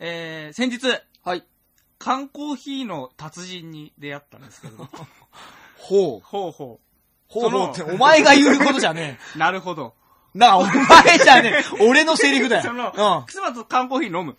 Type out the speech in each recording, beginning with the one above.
えー、先日、はい。缶コーヒーの達人に出会ったんですけど。ほう。ほうほほうほうって、そのお前が言うことじゃねう。なるほど。え。なあ、お前じゃねえ。俺のセリフだその、よ。くすまと缶コーヒー飲む。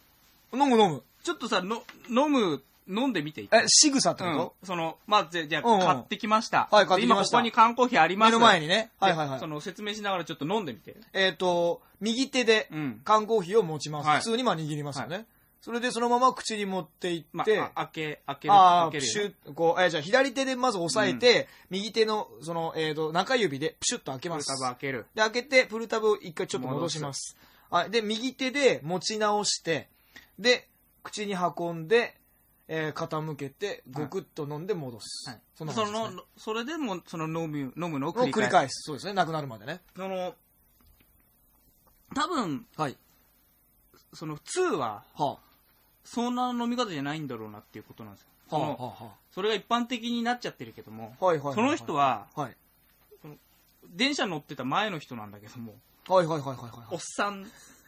うん。飲む飲む。ちょっとさ、の、飲む、飲んでみていい？え、仕草ってうんこ。その、まあ、じゃあ、じゃあうんうん買ってきました。はい買ってきましたで今ここに缶コーヒーありとます。目の前にね。はいはいはいでそ。の、説明しながらちょっと飲んでみて。えっと、右手でうん。缶コーヒーを持ちます。はい普通にまあ握りますよね。それでそのまま口に持っていっまて、あ、あ開け、開ける。ああ、開けるよプシュッ、こう、えーじゃあ左手でまず押さえて、右手の、その、えっ、と、中指でプシュッと開けます。プルタブ開ける。で、開けて、プルタブを一回ちょっと戻します。はい。で、右手で持ち直して、で、口に運んで、えー傾けて、ごくっと飲んで戻す。はい。そんなその、それでも、その飲む、飲むのをを繰り返す。繰り返す。そうですね。なくなるまでね。その、多分、はい。その、普通は、はそんな飲み方じゃないんだろうなっていうことなんですよ。あ、はあ、そのはあ、はそれが一般的になっちゃってるけども、あ。はいはいはい。その人、は、はい。電車乗ってた前の人なんだけども、はいはいはいはいはい。おっさん、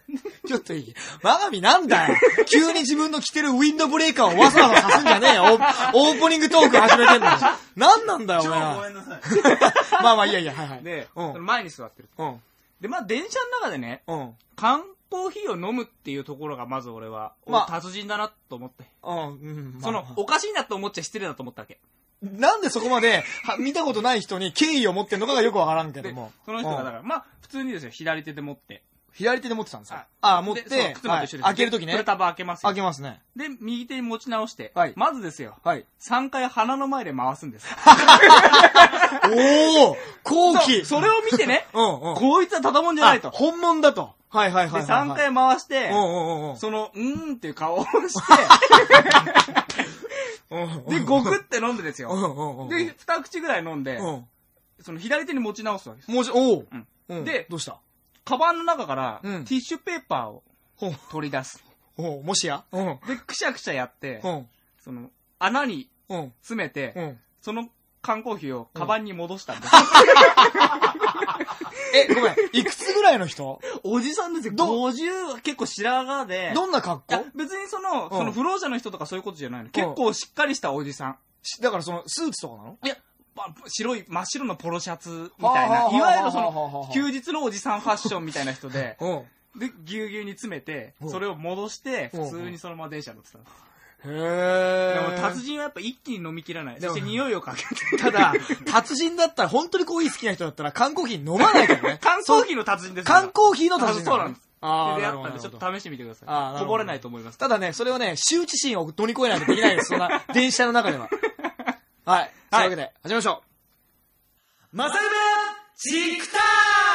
ちょっといい。マガミなんだよ。急に自分の着てるウィンドブレーカーをわざわざさすんじゃねえよ。オープニングトーク始めてんのに。なんなんだよ、お前ら。んなさ まあまあいいやいや、はいはい。い。で、うんその前に座ってる。うん。で、まあ電車の中でね、うん。缶コーヒーを飲むっていうところがまず俺は、まあお達人だなと思って。うん。うん。その、おかしいなと思っちゃ失礼だと思ったわけ。なんでそこまで、は見たことない人に敬意を持ってんのかがよくわからんけでども。、その人がだうんから、まあ普通にですよ、左手で持って。左手で持ってたんですよはい。ああ、持っでそうて、靴まで一緒ですはい開けるときねプル。タブ開けますよ開けますね。で、右手に持ち直して、はいまずですよ、はい。3回鼻の前で回すんです。おお後期そうそれを見てね、うんうん。こいつはただもんじゃないと。あ本物だと。はいはいで、はいはいはい。3回回してうん、うんうんうん。その、うーんっていう顔をし うんて、で、ごくって飲んでですうよ。んうんうん。で、二口ぐらい飲んで、うん。その左手に持ち直すわけです。もうちょ、おううんうん。でどうした？カバンの中から、うんティッシュペーパーをほう取り出す。もしや？うん。で、くしゃくしゃやって、うん。その、穴にうん。詰めて、うん。その缶コーヒーをカバンに戻したんです。え、ごめん。いくつぐらいの人？おじさんですよ。ど？50、結構白髪で。どんな格いや好別にその、うんその不老者の人とかそういうことじゃないの。結構しっかりしたおじさん。しだからその、スーツとかなの？いや、ま白い、真っ白のポロシャツみたいな。はあはあはあはあいわゆるそはあはあはのあ、休日のおじさんファッションみたいな人で、うん。で、ぎゅうぎゅうに詰めてう、んそれを戻して、うん普通にそのまま電車乗ってたの。へでー。も達人はやっぱ一気に飲み切らない。でもそして匂いをかけて。ただ、達人だったら、本当にコーヒー好きな人だったら、缶コーヒー飲まないからね。缶コーヒーの達人です缶コーヒーの達人そうなんです。ああ、で出会ったんで、ちょっと試してみてください。あーなるほどこぼれないと思います。ただね、それをね、羞恥心を乗り越えないとできないです。そんな、電車の中では。はい。というわけで、始めましょう。まさゆめチクタは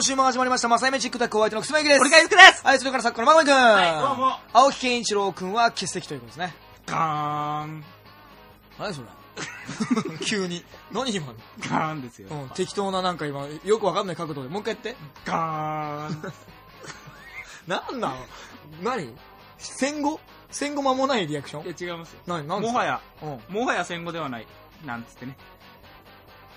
今週も始まりました、まさゆめチックタックお相手のくすまゆきです。俺がゆずくですはい、それから作家のまごみくん。はいどうも青木健一郎くんは欠席ということですね。ガーン。何それ 急に。何今の、ガーンですよ。うん、適当ななんか今、よくわかんない角度で、もう一回やって。ガーン。なんなの？何？戦後？戦後間もないリアクション？いや、違いますよ。何？何もはや、うん。もはや戦後ではない。なんつってね。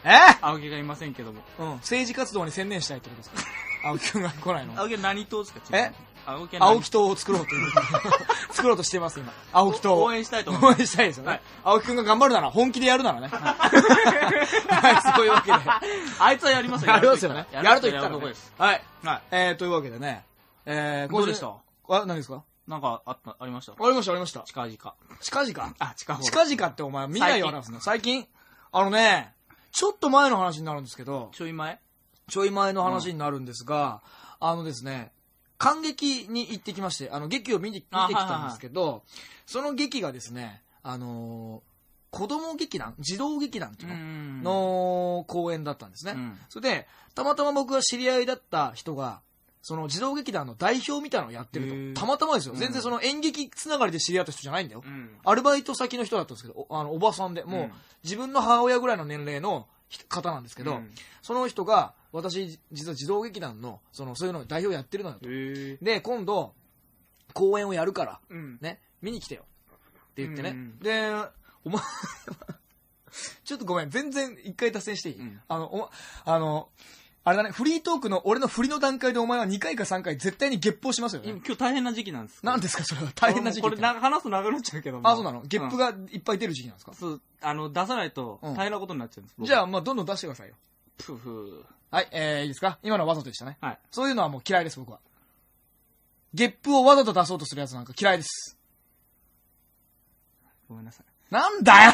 え？青木がいませんけども。うん。政治活動に専念したいってことですか？青木くんが来ないの青木は何党ですかえ？青木青木党を作ろうという。作ろうとしてます、今。青木党を。応援したいと思います。応援したいですよね。はい青木くんが頑張るなら、本気でやるならね。はい、そういうわけで。あいつはやりますよ。やりますよね。やると言ったらねとこです。はい。はい。えー、というわけでね。えー、どうでした？あ、何ですか？なんかあった、ありました？ありました、ありました。近々。近々。あ、近々。近々ってお前見ないよ話すの。最近？あのね、ちょっと前の話になるんですけど、ちょい前？ちょい前の話になるんですが、あのですね、感激に行ってきまして、あの、劇を見に見てきたんですけど、その劇がですね、あのー子供劇団児童劇団っていうの、ん。の公演だったんですね。うん。それで、たまたま僕が知り合いだった人が、その児童劇団の代表みたいなのをやってると。たまたまですよ。うん全然その演劇つながりで知り合った人じゃないんだよ。うん。アルバイト先の人だったんですけど、おあのおばさんで、もう、うん自分の母親ぐらいの年齢の人方なんですけど、うんその人が、私、実は児童劇団の、その、そういうの代表やってるのよと。で、今度、公演をやるから、うん。ね、見に来てよ。って言ってね。うんで、お前、ちょっとごめん、全然一回脱線していい、うんあの、おあの、あれだね、フリートークの俺の振りの段階でお前は2回か3回絶対に月報しますよね。今今日大変な時期なんです何ですか？それは大変な時期。これな話すと長くなっちゃうけどもあ、そうなの？ゲップが、がいっぱい出る時期なんですか、そう、あの、出さないとうん大変なことになっちゃうんです。僕じゃあ、まあ、どんどん出してくださいよ。ふふはい、えー、いいですか？今のはわざとでしたね。はい。そういうのはもう嫌いです、僕は。ゲップをわざと出そうとするやつなんか嫌いです。ごめんなさい。なんだよ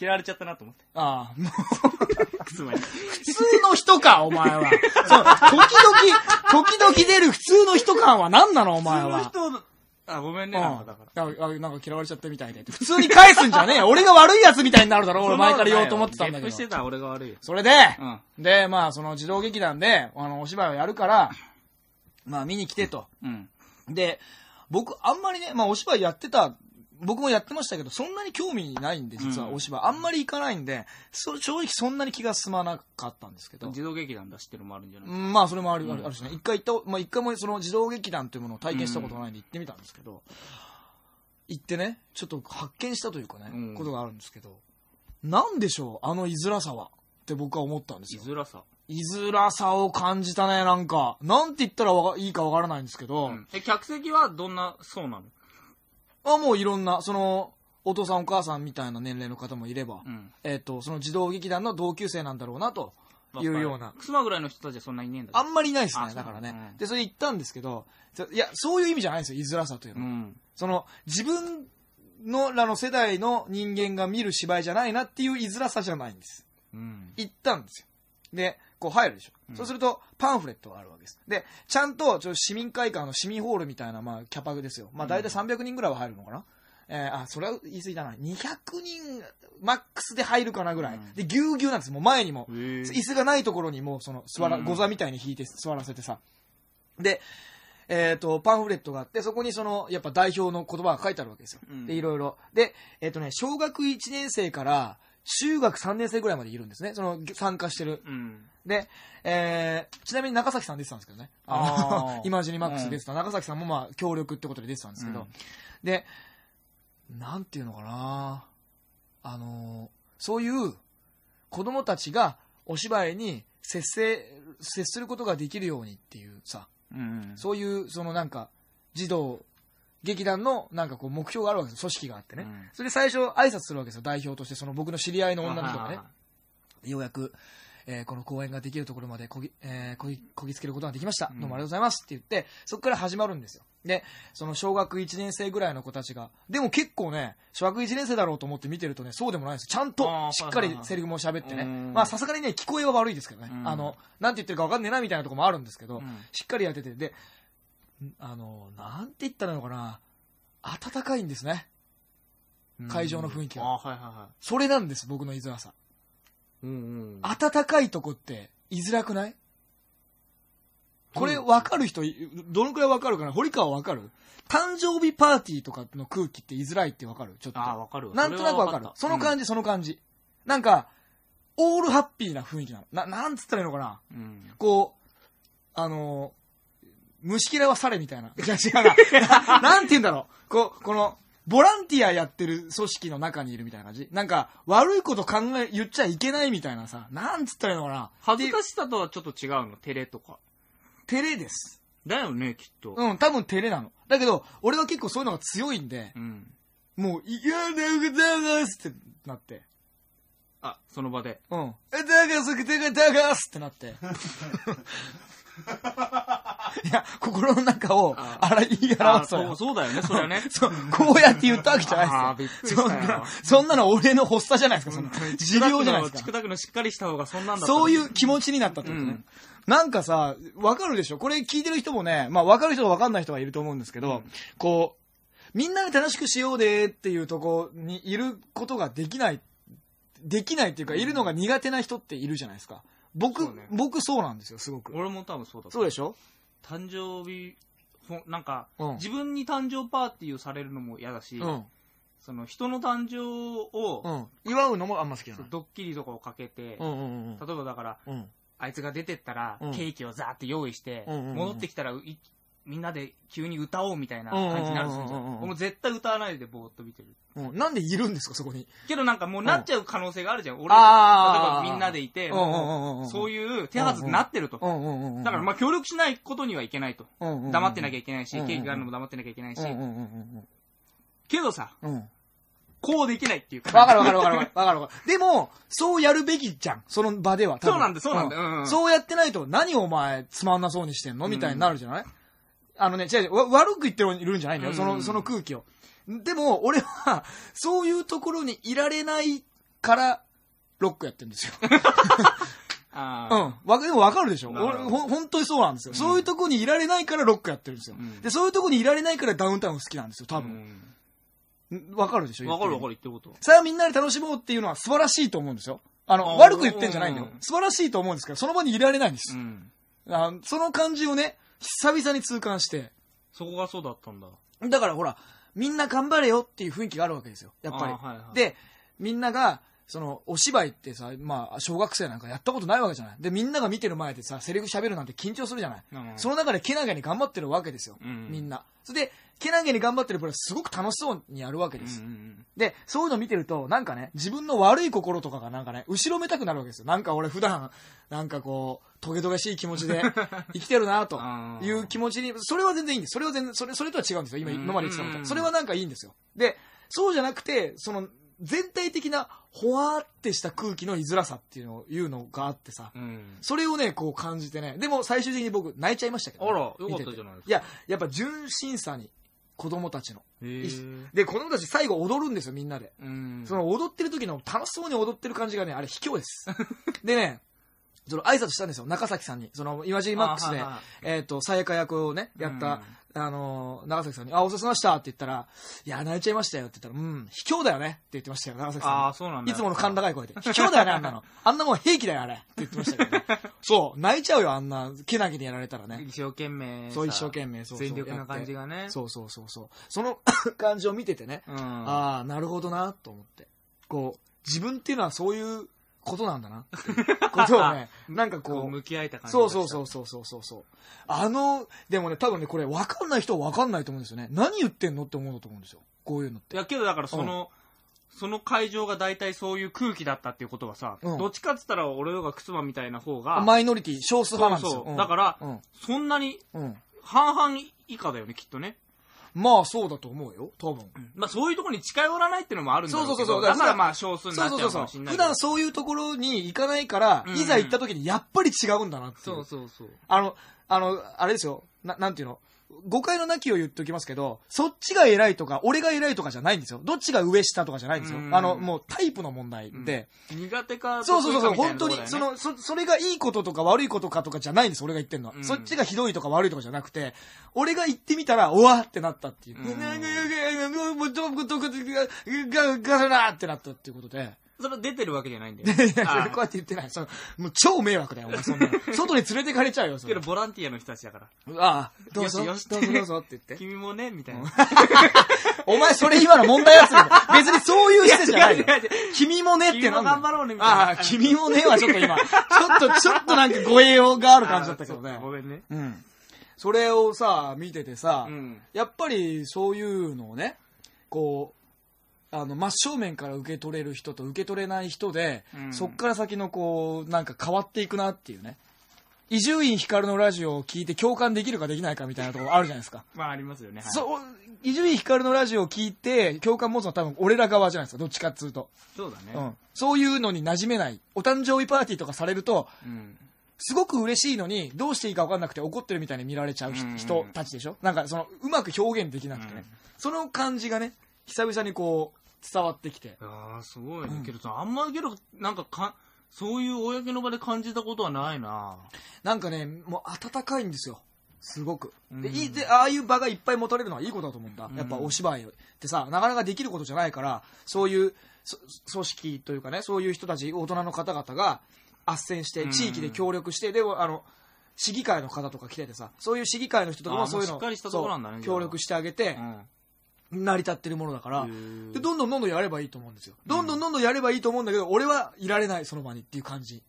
嫌われちゃったなと思って。ああ、もう、つまり。普通の人か、お前は。そう、時々、時々出る普通の人感は何なの、お前は。普通の人、あ、ごめんね、なんかだから。うん、ああなんか嫌われちゃったみたいで。普通に返すんじゃねえよ。俺が悪いやつみたいになるだろ、俺前から言おうと思ってたんだけど。ゲップしてたら俺が悪いよ。それで、うん。で、まあ、その児童劇団で、あの、お芝居をやるから、まあ、見に来てと。うん。で、僕、あんまりね、まあ、お芝居やってた、僕もやってましたけど、そんなに興味ないんで、実はうんお芝居。あんまり行かないんで、そ正直そんなに気が進まなかったんですけど。児童劇団出してるのもあるんじゃないうんまあ、それもある,、うんあるしね。一回行った、まあ、一回もその児童劇団というものを体験したことがないんで行ってみたんですけど、行ってね、ちょっと発見したというかね、うんことがあるんですけど、なんでしょう、あの居づらさは。って僕は思ったんですよ。居づらさ。居づらさを感じたね、なんか。なんて言ったらいいかわからないんですけど、うんえ、客席はどんな層なの？あもういろんな、その、お父さんお母さんみたいな年齢の方もいれば、うん。えっ、と、その児童劇団の同級生なんだろうなというような。妻ぐらいの人たちはそんなにいねえんだあんまりいないですね、あそうだからね、うんで、それ言ったんですけど、いや、そういう意味じゃないんですよ、居づらさというのは。うん。その、自分のらの世代の人間が見る芝居じゃないなっていう居づらさじゃないんです。うん。行ったんですよ。で、こう入るでしょ。うんそうすると、パンフレットがあるわけです。で、ちゃんと、ちょ市民会館の市民ホールみたいな、まあ、キャパですよ。まあ、大体300人ぐらいは入るのかな？えーあ、それは言い過ぎだな。200人、マックスで入るかなぐらい。うんで、ぎゅうぎゅうなんです。もう前にも。椅子がないところにもう、その、座ら、うんご座みたいに引いて座らせてさ。で、えっ、と、パンフレットがあって、そこにその、やっぱ代表の言葉が書いてあるわけですよ。うんで、いろいろ。で、えっ、とね、小学1年生から、中学3年生ぐらいまでいるんですね。その、参加してる。うん。で、えー、ちなみに中崎さん出てたんですけどね。あー イマジニマックス出てた。中崎さんもまあ、協力ってことで出てたんですけど。うんで、なんていうのかなあのーそういう子供たちがお芝居に接せ、接することができるようにっていうさ、うん。そういう、そのなんか、児童、劇団のなんかこう目標があるわけですよ。組織があってね。うん。それで最初挨拶するわけですよ。代表として、その僕の知り合いの女の人がね。ようやく、えーこの公演ができるところまでこぎ,、えーこぎこぎつけることができました、うん。どうもありがとうございますって言ってそこから始まるんですよ。でその小学1年生ぐらいの子たちがでも結構ね小学1年生だろうと思って見てるとねそうでもないんですちゃんとしっかりセリフも喋ってね。うん。まあさすがにね聞こえは悪いですけどね、うん。あのなんて言ってるか分かんねえなみたいなところもあるんですけど、うん。しっかりやってて。でんあのなんて言ったらいいのかな温かいんですねうん会場の雰囲気があはいはいはそれなんです僕の居づらさい。うんうん。暖かいとこって居づらくない？これうん分かる人い、どのくらい分かるかな？堀川分かる？誕生日パーティーとかの空気って居づらいって分かる？ちょっと。あわかるわ。なんとなく分かる。その感じ。じ、その感じ。なんか、オールハッピーな雰囲気なの。な、なんつったらいいのかな？うん。こう、あのー虫嫌いはされみたいな。いや違うな。なんて言うんだろう。こう、この、ボランティアやってる組織の中にいるみたいな感じなんか、悪いこと考え、言っちゃいけないみたいなさ、なんつったらいいのかな。恥ずかしさとはちょっと違うの、照れとか。照れです。だよね、きっと。うん、多分照れなの。だけど、俺は結構そういうのが強いんで、うん。もう、いやだよ、だがすってなって。あ、その場で。うん。え、だがすくてがだがすってなって。いや、心の中を、ああら、言いあ表すそう、そうだよね、それはね。そう、こうやって言ったわけじゃないあーびっですよ。くりしたよそんな、そんなの俺の発作じゃないですか、その、持病じゃないですか。チクタクのしっかりした方がそんなんだそういう気持ちになったってことね。うんなんかさ、わかるでしょ？これ聞いてる人もね、まあわかる人とわかんない人がいると思うんですけど、うんこう、みんなで楽しくしようでっていうとこにいることができない、できないっていうか、いるのが苦手な人っているじゃないですか。僕、そうね僕そうなんですよ、すごく。俺も多分そうだそうでしょ？誕生日、ほなんか、うん自分に誕生パーティーをされるのも嫌だし、うん。その人の誕生を、うん。祝うのもあんま好きじゃない。ドッキリとかをかけて、うんうんうん例えばだから、うん。あいつが出てったら、うんケーキをザーって用意して、うんうんうん戻ってきたら、いみんなで急に歌おうみたいな感じになるんですよ。もう絶対歌わないでぼーっと見てる。うんなんでいるんですか、そこに？けどなんかもうなっちゃう可能性があるじゃん。俺、例えばみんなでいて、そういう手はずになってると。だからまあ協力しないことにはいけないと。黙ってなきゃいいけないし、ケーキがあるのも黙ってなきゃいけないしけどさ。こうできないっていうか。わかるわかるわかるわかるわかる。でも、そうやるべきじゃん。その場では。そうなんだそうなんだそうやってないと、何お前、つまんなそうにしてんの？みたいになるじゃない？あのね、違う違う、わ悪く言ってるんじゃないんだよ。その、その空気を。でも、俺は、そういうところにいられないから、ロックやってるんですよ。あーうん。わでもわかるでしょ俺、ほん、本当にそうなんですよ。うんそういうところにいられないからロックやってるんですよ。うんで、そういうところにいられないからダウンタウン好きなんですよ、多分。うんかるでしょわかるわかる。る言ってること。それはみんなで楽しもうっていうのは素晴らしいと思うんですよ。あの、あー悪く言ってんじゃないんだようん。素晴らしいと思うんですけど、その場にいられないんです。うん。あその感じをね、久々に痛感して。そこがそうだったんだ。だからほら、みんな頑張れよっていう雰囲気があるわけですよ。やっぱり。あーはいはいで、みんなが、その、お芝居ってさ、まあ、小学生なんかやったことないわけじゃない。で、みんなが見てる前でさ、セリフ喋るなんて緊張するじゃない。うんその中でけなげに頑張ってるわけですよ。うんみんな。それで、けなげに頑張ってるプラスすごく楽しそうにやるわけです。うんうんで、そういうの見てると、なんかね、自分の悪い心とかがなんかね、後ろめたくなるわけですよ。なんか俺普段、なんかこう、トゲトゲしい気持ちで 生きてるなという気持ちに、それは全然いいんです。それは全然、それ、それとは違うんですよ。今、うん今まで言ってたのと。うんそれはなんかいいんですよ。で、そうじゃなくて、その、全体的な、ほわーってした空気の居づらさっていうのを言うのがあってさ、うんうん。それをね、こう感じてね。でも最終的に僕泣いちゃいましたけどね、あらよかったじゃないですかいや、やっぱ純真さに、子供たちの。で、子供たち最後踊るんですよ、みんなで。うん。その踊ってる時の楽しそうに踊ってる感じがね、あれ卑怯です。でね、その挨拶したんですよ、中崎さんに。その、イマジンマックスでえっと、さやか役をね、やった、あの、長崎さんに、あ、お世話しましたって言ったら、いや、泣いちゃいましたよって言ったら、うん、卑怯だよねって言ってましたよ、長崎さんに。ああ、そうなんだ。いつもの甲高い声で。卑怯だよね、あんなの。あんなもん兵器だよ、あれ。って言ってましたけどね。そう、泣いちゃうよ、あんな、けなげにやられたらね。一生懸命さ。そう、一生懸命、そうそう。全力な感じがね。そうそうそうそう。その 感じを見ててね、うん。ああ、なるほどな、と思って。こう、自分っていうのはそういうことなんだな、ことをね、なんかこう、こう向き合えた感じそうそうそうう。そうそうそうそう。あの、でもね、多分ね、これ分かんない人は分かんないと思うんですよね。何言ってんのって思うと思うんですよ。こういうのって。いや、けどだからその、その会場が大体そういう空気だったっていうことはさ、うんどっちかっつったら俺のが靴間みたいな方が、マイノリティ、少数派なんですよ。そうそううんだからうん。そんなにうん。半々以下だよね、きっとね。まあ、そうだと思うよ、多分。まあそういうところに近寄らないっていうのもあるんだろうけどそうそうそうそうだからまあ少数にそうなっちゃうか。もしれないけど。普段そういうところに行かないから、うんいざ行った時にやっぱり違うんだなっていう。そうそうそう。あの、あの、あれですよ。ななんていうの？誤解のなきを言っておきますけど、そっちが偉いとか、俺が偉いとかじゃないんですよ。どっちが上下とかじゃないんですよう。んあの、もうタイプの問題で。苦手かそうそうそうそう、本当に、その、そ、それがいいこととか悪いことかとかじゃないんです、俺が言ってんのは。うんそっちがひどいとか悪いとかじゃなくて、俺が言ってみたら、おわってなったっていう。うんが、が、がなってなったっていうことで。それは出てるわけじゃないんだよ。こうやって言ってない。そのもう超迷惑だよ、お前そんなの。外に連れてかれちゃうよ、それけど。ボランティアの人たちだから。ああ、どうぞ、どよしよしうぞどうぞって言って。君もね、みたいな。お前それ今の問題やつだよ別にそういう施設じゃないよ違う違う違う。君もねってなんだよ君も頑張ろうねみたいなああ、君もねはちょっと今、ちょっと、ちょっとなんか語弊がある感じだったけどね あーそう。ごめんね。うん。それをさ、見ててさ、うん。やっぱりそういうのをね、こう、あの、真正面から受け取れる人と受け取れない人で、うんそっから先のこう、なんか変わっていくなっていうね。伊集院光のラジオを聞いて共感できるかできないかみたいなところあるじゃないですか。まあありますよね。はいそう、伊集院光のラジオを聞いて共感持つのは多分俺ら側じゃないですか。どっちかっつうと。そうだね。うん。そういうのに馴染めない。お誕生日パーティーとかされると、うん。すごく嬉しいのに、どうしていいか分かんなくて怒ってるみたいに見られちゃう人たちでしょなんかその、うまく表現できなくてね。うんその感じがね、久々にこう、伝わってきて。ああ、すごいね。うんけどさ、あんまけど、なんかか、そういう公の場で感じたことはないななんかね、もう温かいんですよ。すごく。で、で、ああいう場がいっぱい持たれるのはいいことだと思うんだ。うんやっぱお芝居ってさ、なかなかできることじゃないから、そういう、そ組織というかね、そういう人たち、大人の方々が、斡旋して、うん地域で協力して、でも、あの、市議会の方とか来ててさ、そういう市議会の人とかもそういうのしっかりしたところなんだね協力してあげてう、ん。成り立ってるものだからで、どんどんどんどんやればいいと思うんですよ。どんどんどんどんやればいいと思うんだけど、俺はいられない、その場にっていう感じ。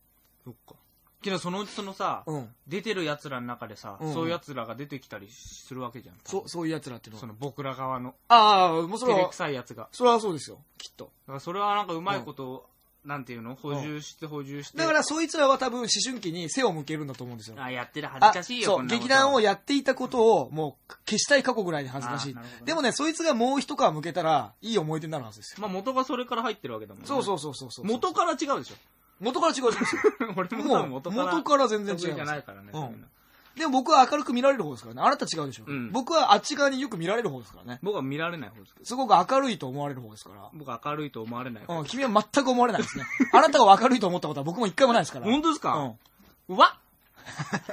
そっか。けどそのうちそのさ、うん。出てる奴らの中でさ、うんそういう奴らが出てきたりするわけじゃん。そ、そういう奴らっていうのは。その僕ら側の、ああ、もうそれは照れく、さい奴が。だそれはそうですよ、きっと。からそれはなんかうまいこと、なんていうの？補充して補充して。だから、そいつらは多分思春期に背を向けるんだと思うんですよ。あ、やってる恥ずかしいよ、そう、こんなこと劇団をやっていたことを、もう、消したい過去ぐらいに恥ずかしいあーなるほど。ねでもね、そいつがもう一皮向けたら、いい思い出になるはずですよ。まあ元がそれから入ってるわけだもんね。そうそうそうそうそう。元から違うでしょ。元から違うんですよ。俺も多もう分元から。元から全然違います得意じゃないからね。うんそういうのでも僕は明るく見られる方ですからね。あなた違うでしょ。うん僕はあっち側によく見られる方ですからね。僕は見られない方ですけど。すごく明るいと思われる方ですから。僕は明るいと思われない方。うん、君は全く思われないですね。あなたが明るいと思ったことは僕も一回もないですから。本当ですか？うん。うわ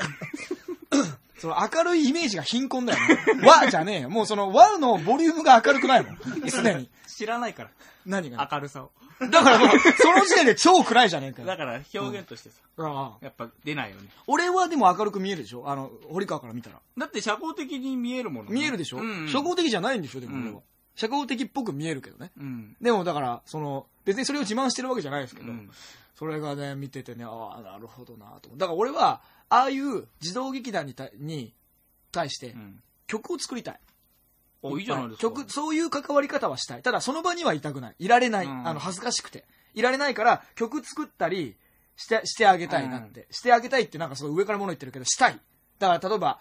その明るいイメージが貧困だよね。和じゃねえよ。もうその和のボリュームが明るくないもん。すでに。知らないから。何が？明るさを。だからもう、その時点で超暗いじゃねえかよ。だから表現としてさ、ああやっぱ出ないよね。俺はでも明るく見えるでしょ？あの、堀川から見たら。だって社交的に見えるものね。見えるでしょ、うんうん社交的じゃないんでしょ？でも俺は。うん社交的っぽく見えるけどね。うん。でもだから、その、別にそれを自慢してるわけじゃないですけど、うん。それがね、見ててね、ああ、なるほどなと思う。だから俺は、ああいう児童劇団に対に対してうん。曲を作りたい。お、いいじゃないですか。曲、そういう関わり方はしたい。ただその場にはいたくない。いられない。うんあの、恥ずかしくて。いられないから、曲作ったりして、してあげたいなって。してあげたいってなんかすごい上から物言ってるけど、したい。だから例えば、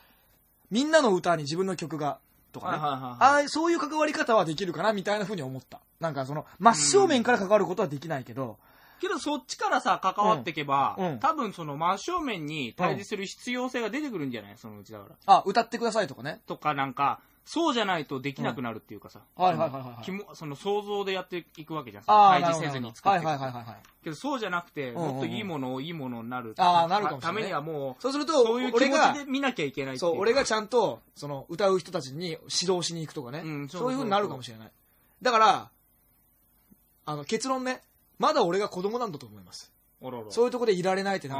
みんなの歌に自分の曲が、とかね。ああ、そういう関わり方はできるかなみたいなふうに思った。なんかその、真正面から関わることはできないけど、けどそっちからさ、関わっていけば、うんうん多分その真正面に対峙する必要性が出てくるんじゃない？そのうちだから。あ、歌ってくださいとかね。とかなんか、そうじゃないとできなくなるっていうかさ。はいはいはいはいはいその気もその想像でやっていくわけじゃん。ああ、対なるほど峙せずに作って。はいはいはいはいはい。けどそうじゃなくて、うんうんうんもっといいものをいいものになる。ああなるかもしれないためにはもう、そうすると、そういう気持俺がちで見なきゃいけないそう、俺がちゃんと、その、歌う人たちに指導しに行くとかね。うんそうそういう風になるかもしれない。だから、あの、結論ね、まだ俺が子供なんだと思います。おろおろそういうとこでいられないってな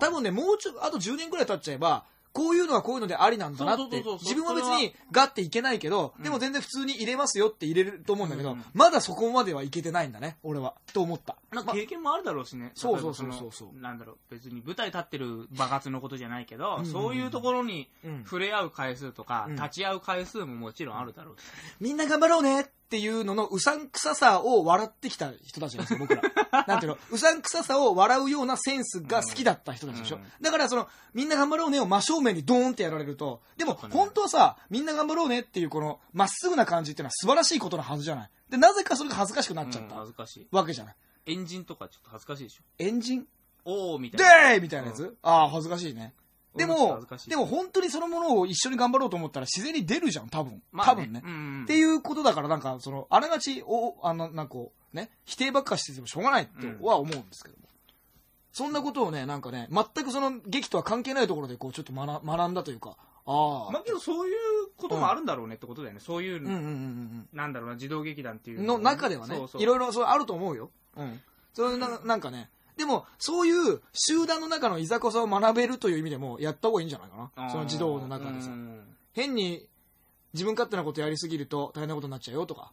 る多分ね、もうちょ、あと10年くらい経っちゃえば、こういうのはこういうのでありなんだなって自分は別にガッていけないけど、うん。でも全然普通に入れますよって入れると思うんだけど、うん。まだそこまではいけてないんだね、俺は。と思った。なんか経験もあるだろうしね。そうそうそうそう。そうのなんだろう、別に舞台立ってる爆発のことじゃないけど、うん。そういうところにうん。触れ合う回数とか、うん。立ち会う回数ももちろんあるだろうし。みんな頑張ろうねっていうののうさんくささを笑ってきた人たちなんですよ、僕ら。なんていうの？うさんくささを笑うようなセンスが好きだった人たちでしょ？うんだからその、みんな頑張ろうねを真正面にドーンってやられると、でも本当はさ、みんな頑張ろうねっていうこのまっすぐな感じっていうのは素晴らしいことのはずじゃない。で、なぜかそれが恥ずかしくなっちゃっうんた恥ずかしい。わけじゃない。エンジンとかちょっと恥ずかしいでしょ。エンジン？おーみたいでな。ーみたいなやつ、ああ、恥ずかしいね。でもでも本当にそのものを一緒に頑張ろうと思ったら自然に出るじゃん、多分。まあ多分ね。うんうんっていうことだから、なんか、その、あながち、お、あの、なんかね、否定ばっかしててもしょうがないっては思うんですけども。そんなことをね、なんかね、全くその劇とは関係ないところで、こう、ちょっと学学んだというか、ああ。まあけどそういうこともあるんだろうねってことだよね。そういう、うんうんうんなんだろうな、児童劇団っていううん。の中ではねそう、そういろいろそうあると思うよ。うん。そういうな、なんかね、でも、そういう集団の中のいざこざを学べるという意味でも、やった方がいいんじゃないかな。その児童の中でさう。ん変に、自分勝手なことやりすぎると大変なことになっちゃうよとか。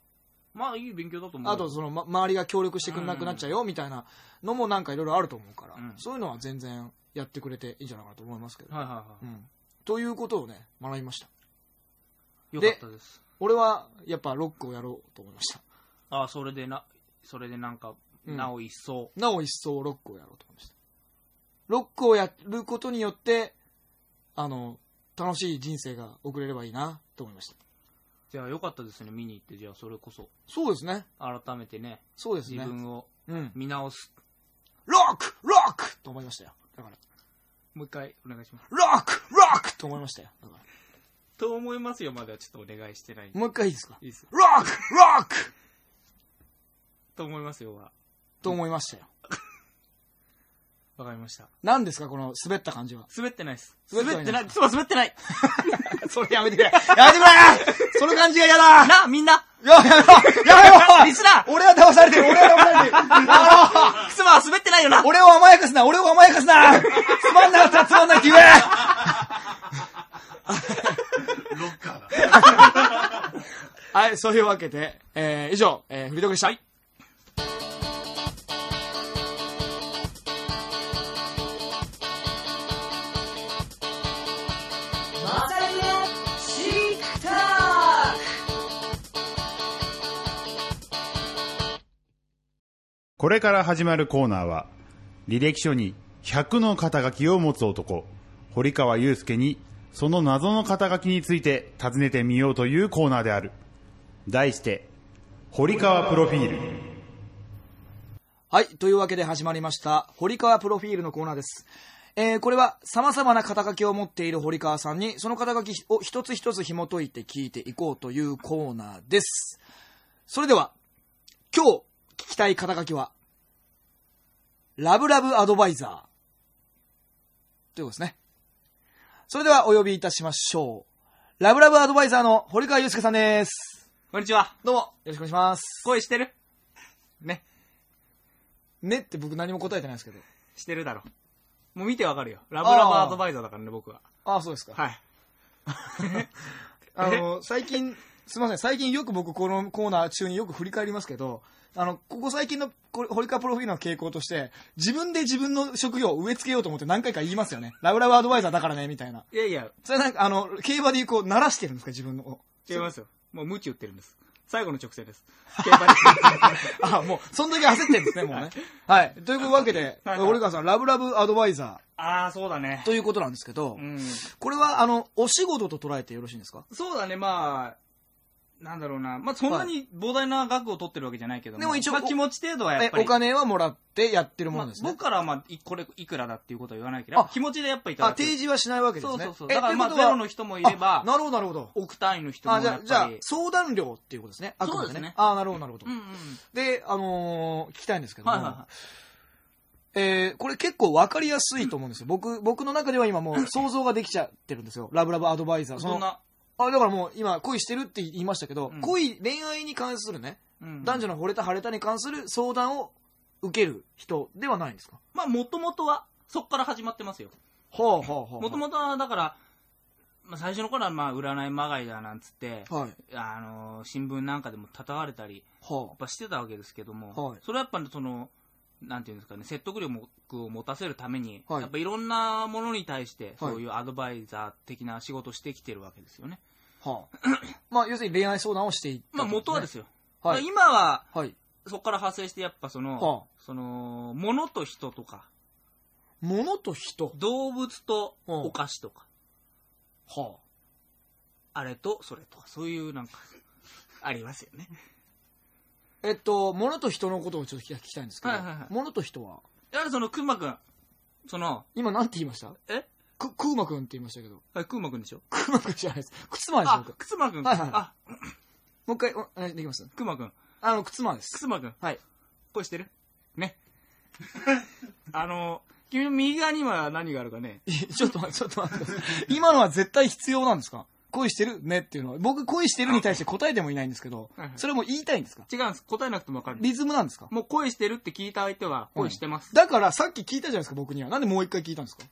まあいい勉強だと思う。あと、その、ま、周りが協力してくれなくなっちゃうよ、みたいなのもなんかいろいろあると思うから、うんそういうのは全然やってくれていいんじゃないかなと思いますけど。はいはいはうん。ということをね、学びました。い。よかったです。俺は、やっぱロックをやろうと思いました。ああ、それでな、それでなんか、うんなお一層。なお一層ロックをやろうと思いました。ロックをやることによって、あの、楽しい人生が送れればいいな、と思いました。じゃあよかったですね、見に行って、じゃあそれこそ、そうですね。改めてね、そうですね。自分をうん。見直す。ロックロックと思いましたよ。だから、もう一回お願いします。ロックロックと思いましたよ。だからと思いますよ、まではちょっとお願いしてない。もう一回いいですか？いいです。ロックロックと思いますよは。と思いましたよ。わかりました。何ですかこの滑った感じは？滑ってないです。滑ってない滑ってない。つば滑ってない。そ れやめてくれやめてくれその感じが嫌だな、みんなややめろやめろリスナー俺は騙されてる俺は騙されてるやめろつばは滑ってないよな俺を甘やかすな俺を甘やかすなつまんなかったらつまんないって言えロッカーだ。はい、そういうわけで、えー、以上、えー、フリートークでした。はいこれから始まるコーナーは、履歴書に100の肩書きを持つ男、堀川祐介に、その謎の肩書きについて尋ねてみようというコーナーである。題して、堀川プロフィール。はい。というわけで始まりました、堀川プロフィールのコーナーです。えー、これは様々な肩書きを持っている堀川さんに、その肩書きを一つ一つ紐解いて聞いていこうというコーナーです。それでは、今日聞きたい肩書きは、ラブラブアドバイザー。ということですね。それではお呼びいたしましょう。ラブラブアドバイザーの堀川祐介さんです。こんにちは。どうも、よろしくお願いします。恋してる？ね。ねって僕何も答えてないですけど。してるだろ。もう見てわかるよ。ラブラブアドバイザーだからね、僕は。ああ、そうですか。はい。あの、最近、すみません、最近よく僕このコーナー中によく振り返りますけど、あの、ここ最近のこれ堀川プロフィールの傾向として、自分で自分の職業を植え付けようと思って何回か言いますよね。ラブラブアドバイザーだからね、みたいな。いやいや、それなんか、あの、競馬でこう、鳴らしてるんですか、自分の。違いますよ。もう無知打ってるんです。最後の直線です。競馬で。あ、もう、その時焦ってるんですね、もうね。はい。というわけで、はいはい堀川さん、ラブラブアドバイザああ、そうだねー。ということなんですけど、うん。これは、あの、お仕事と捉えてよろしいんですか？そうだね、まあ、なんだろうな。まあ、そんなに膨大な額を取ってるわけじゃないけども。でも一応まあ、気持ち程度はやっぱり。えお金はもらってやってるもまあのですね。僕からはまあ、いこれ、いくらだっていうことは言わないけど、あ気持ちでやっぱいただあ、く。提示はしないわけですね。そうそうそう。えだからまあ、ゼロの人もいればあ、なるほど、なるほど。億単位の人もあ、じゃあ、やっぱり。じゃあ、相談料っていうことですね。あくまでそうですねあなるほど、なるほど。うんうん。で、あのー聞きたいんですけども、はいはいはえーこれ結構わかりやすいと思うんですよ。僕、僕の中では今もう想像ができちゃってるんですよ。ラブラブアドバイザー。そんな、あ、だからもう今恋してるって言いましたけど、うん恋、恋愛に関するね、うん男女の惚れた腫れたに関する相談を受ける人ではないんですか？まあ、もともとは、そっから始まってますよ。はあ、はあ、はあ。もともとは、だから、まあ、最初の頃は、まあ、占いまがいだなんつって、はい。あのー新聞なんかでも叩かれたり、やはっぱしてたわけですけども、はいそれはやっぱりその、なんていうんですかね、説得力を持たせるために、はいやっぱいろんなものに対して、はいそういうアドバイザー的な仕事をしてきてるわけですよね。あ。はあ。まあ、要するに恋愛相談をしていったまあ、元はですよ。よ。はいまあ今は、はい。そこから派生して、やっぱその、はあその、物と人とか、物と人。動物とうんお菓子とか、はあれとそれとか、そういうなんか、ありますよね。あ。えっと、物と人のことをちょっと聞きたいんですけど、はいはいはい物と人は、やはりその、くまくん、その、今なんて言いました？え？く、くうまくんって言いましたけど、あくまくんでしょ？くうまくんじゃないです。くつまです、あ僕。、くつまくん。はいはいあ、もう一回、おえできます？くまくん。あの、くつまです。くつまくん。はい。恋してる？ね。あの、君の右側には何があるかね？えちょっと待って、ちょっと待ってください。今のは絶対必要なんですか？恋してる？ねっていうのは。僕、恋してるに対して答えてもいないんですけどはいはい、それも言いたいんですか？違うんです。答えなくてもわかる。リズムなんですか？もう恋してるって聞いた相手は恋してます。だからさっき聞いたじゃないですか、僕には。なんでもう一回聞いたんですか？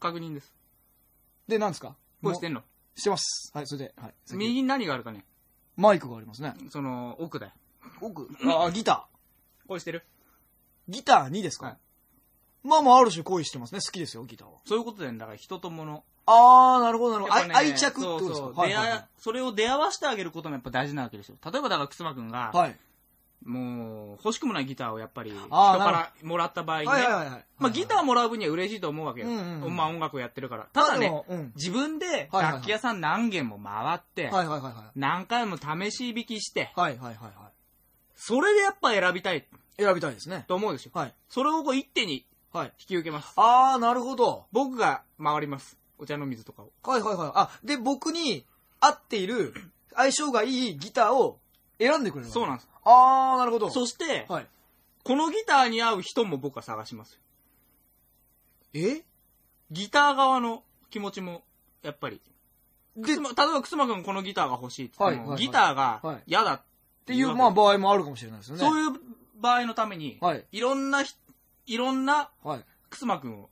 確認です。で、なんですか？も恋してんの。うしてます。はい、それで、はい。次右に何があるかね？マイクがありますね。その、奥だよ。奥、あ、ギタ恋してるー。ギター2ですか、はいまあまあ、ある種恋してますね。好きですよ、ギターは。そういうことだよね。だから人と物。あー、なるほど、なるほど。やっぱね愛愛着ってことですか？そうそうはいはい出会それを出会わせてあげることもやっぱ大事なわけですよ。例えばだから、くつまくんが、はい。はい。もう、欲しくもないギターをやっぱり、人からもらった場合にね、はいはいはいはい。まあギターもらう分には嬉しいと思うわけよ。うんうんうんまあ音楽をやってるから。ただね、うん。自分ではいはいはい楽器屋さん何軒も回って、はいはいはいはい。何回も試し弾きして、はいはいはいはい。それでやっぱ選びたい選びたいですね。と思うでしょ。はい。それをこう一手にはい。引き受けます。あー、なるほど。僕が回ります。お茶の水とかを。はいはいはい。あ、で、僕に合っている、相性がいいギターを選んでくれるでそうなんです。あー、なるほど。そして、はい。このギターに合う人も僕は探しますよ。え？ギター側の気持ちも、やっぱり。で、例えば、くすまくんこのギターが欲しいって言っても、はいはいはいギターがはい嫌だっていう、まあ場合もあるかもしれないですよね。そういう場合のために、はい。いろんなひ、いろんなはい。くすまくんを、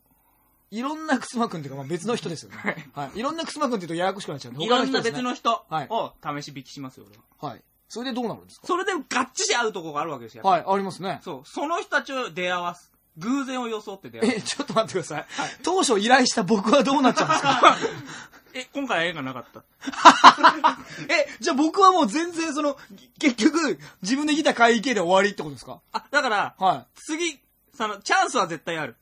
いろんなくすまくんっていうか、まあ別の人ですよね。はい。いろんなくすまくんって言うとややこしくなっちゃうんで、いろんな別の人はいを試し引きしますよ、俺は。はい。それでどうなるんですか？それでガッチリ合うとこがあるわけですよ。はい、ありますね。そう。その人たちを出会わす。偶然を装って出会わえ、ちょっと待ってください。当初依頼した僕はどうなっちゃうんですか？す。え、今回は縁がなかった？え、じゃあ僕はもう全然その、結局、自分でギター買い行けで終わりってことですか？あ、だから、は次、その、チャンスは絶対ある。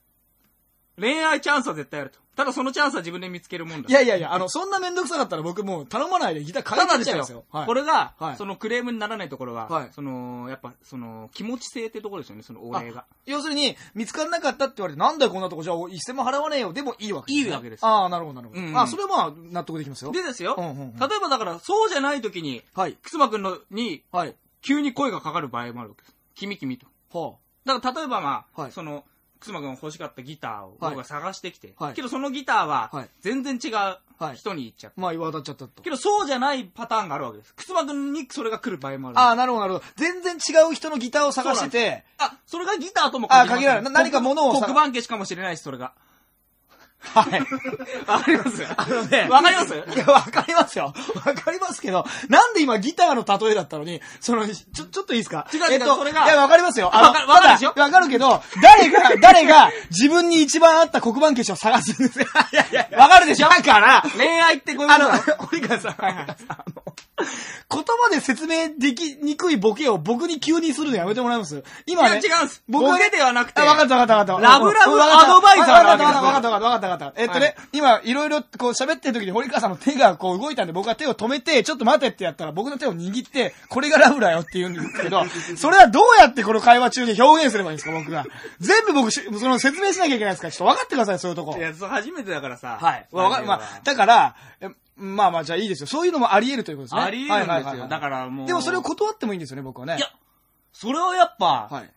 恋愛チャンスは絶対あると。ただそのチャンスは自分で見つけるもんだ。い。いやいやいや、あの、そんなめんどくさかったら僕もう頼まないでギター買いに行っちゃいますすよよ。。はいこれが、はいそのクレームにならないところは、はいその、やっぱ、その、気持ち性ってところですよね、そのお礼が。要するに、見つからなかったって言われて、なんだよこんなとこじゃあ一銭も払わねえよ。でもいいわけです、ね。いいわけですああ、なるほどなるほど。うんうんあそれはまあ、納得できますよ。でですよ、うんうんうん例えばだから、そうじゃない時に、はい。くすまくんのに、はい。急に声がかかる場合もあるわけです。君君と。はだから例えばまあ、はいその、くすまくんが欲しかったギターをはい僕が探してきて、はいけどそのギターははい、全然違はうい人に行っちゃった。あ。まあ、渡っちゃったと。けどそうじゃないパターンがあるわけです。くすまくんにそれが来る場合もある。ああ、なるほどなるほど。全然違う人のギターを探してて、あ、それがギターともあ限りません限らないな何か物をさ黒板消しかもしれないし、それが。はい。わかります？あのね、わかります？いや、わかりますよ。わかりますけど、なんで今ギターの例えだったのに、その、ちょ、ちょっといいですか？違う違うえっと、それがいや、わかりますよ。わかるわかるでしょ？ただわかるけど、誰が、誰が自分に一番合った黒板消しを探すんですよ。いやいやわかるでしょ？だから、恋愛ってこういうあのことだ。ろ、堀川さん、あの 言葉で説明できにくいボケを僕に急にするのやめてもらいます？今ね。いや違うんですボケではなくてあ、わかったわかったわかった。ラブラブアドバイザーなわかったわかったわかったわかったわかった。えっとね、今、いろいろこう喋ってる時に堀川さんの手がこう動いたんで僕は手を止めて、ちょっと待てってやったら僕の手を握って、これがラブだよって言うんですけど、それはどうやってこの会話中に表現すればいいんですか僕が。全部僕し、その説明しなきゃいけないですから、ちょっと分かってください、そういうとこい。や、そう初めてだからさ。はい。わかまあ、だから、えまあまあ、じゃあいいですよ。そういうのもあり得るということですね。あり得るんですよはいはいはいはいだからもうでもそれを断ってもいいんですよね、僕はね。いや、それはやっぱ、はい。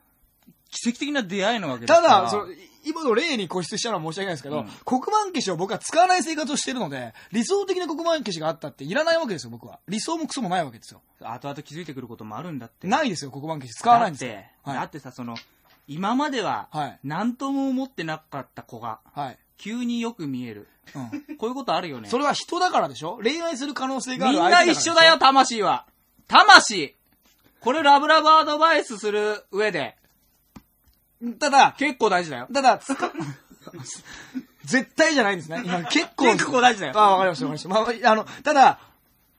奇跡的な出会いなわけですから。ただ、その今の例に固執しちゃうのは申し訳ないですけど、うん黒板消しを僕は使わない生活をしてるので、理想的な黒板消しがあったっていらないわけですよ、僕は。理想もクソもないわけですよ。後々気づいてくることもあるんだって。ないですよ、黒板消し。使わないんですよ。だって、はいだってさ、その、今までははい、何とも思ってなかった子が、はい。急によく見える。うん。こういうことあるよね。それは人だからでしょ？恋愛する可能性があるみんな一緒だよ、。魂は。魂これラブラブアドバイスする上で、ただ、結構大事だよ。ただ、つか絶対じゃないんですね。今結構。結構大事だよあ、わかりました、わかりました。まあ、あの、ただ、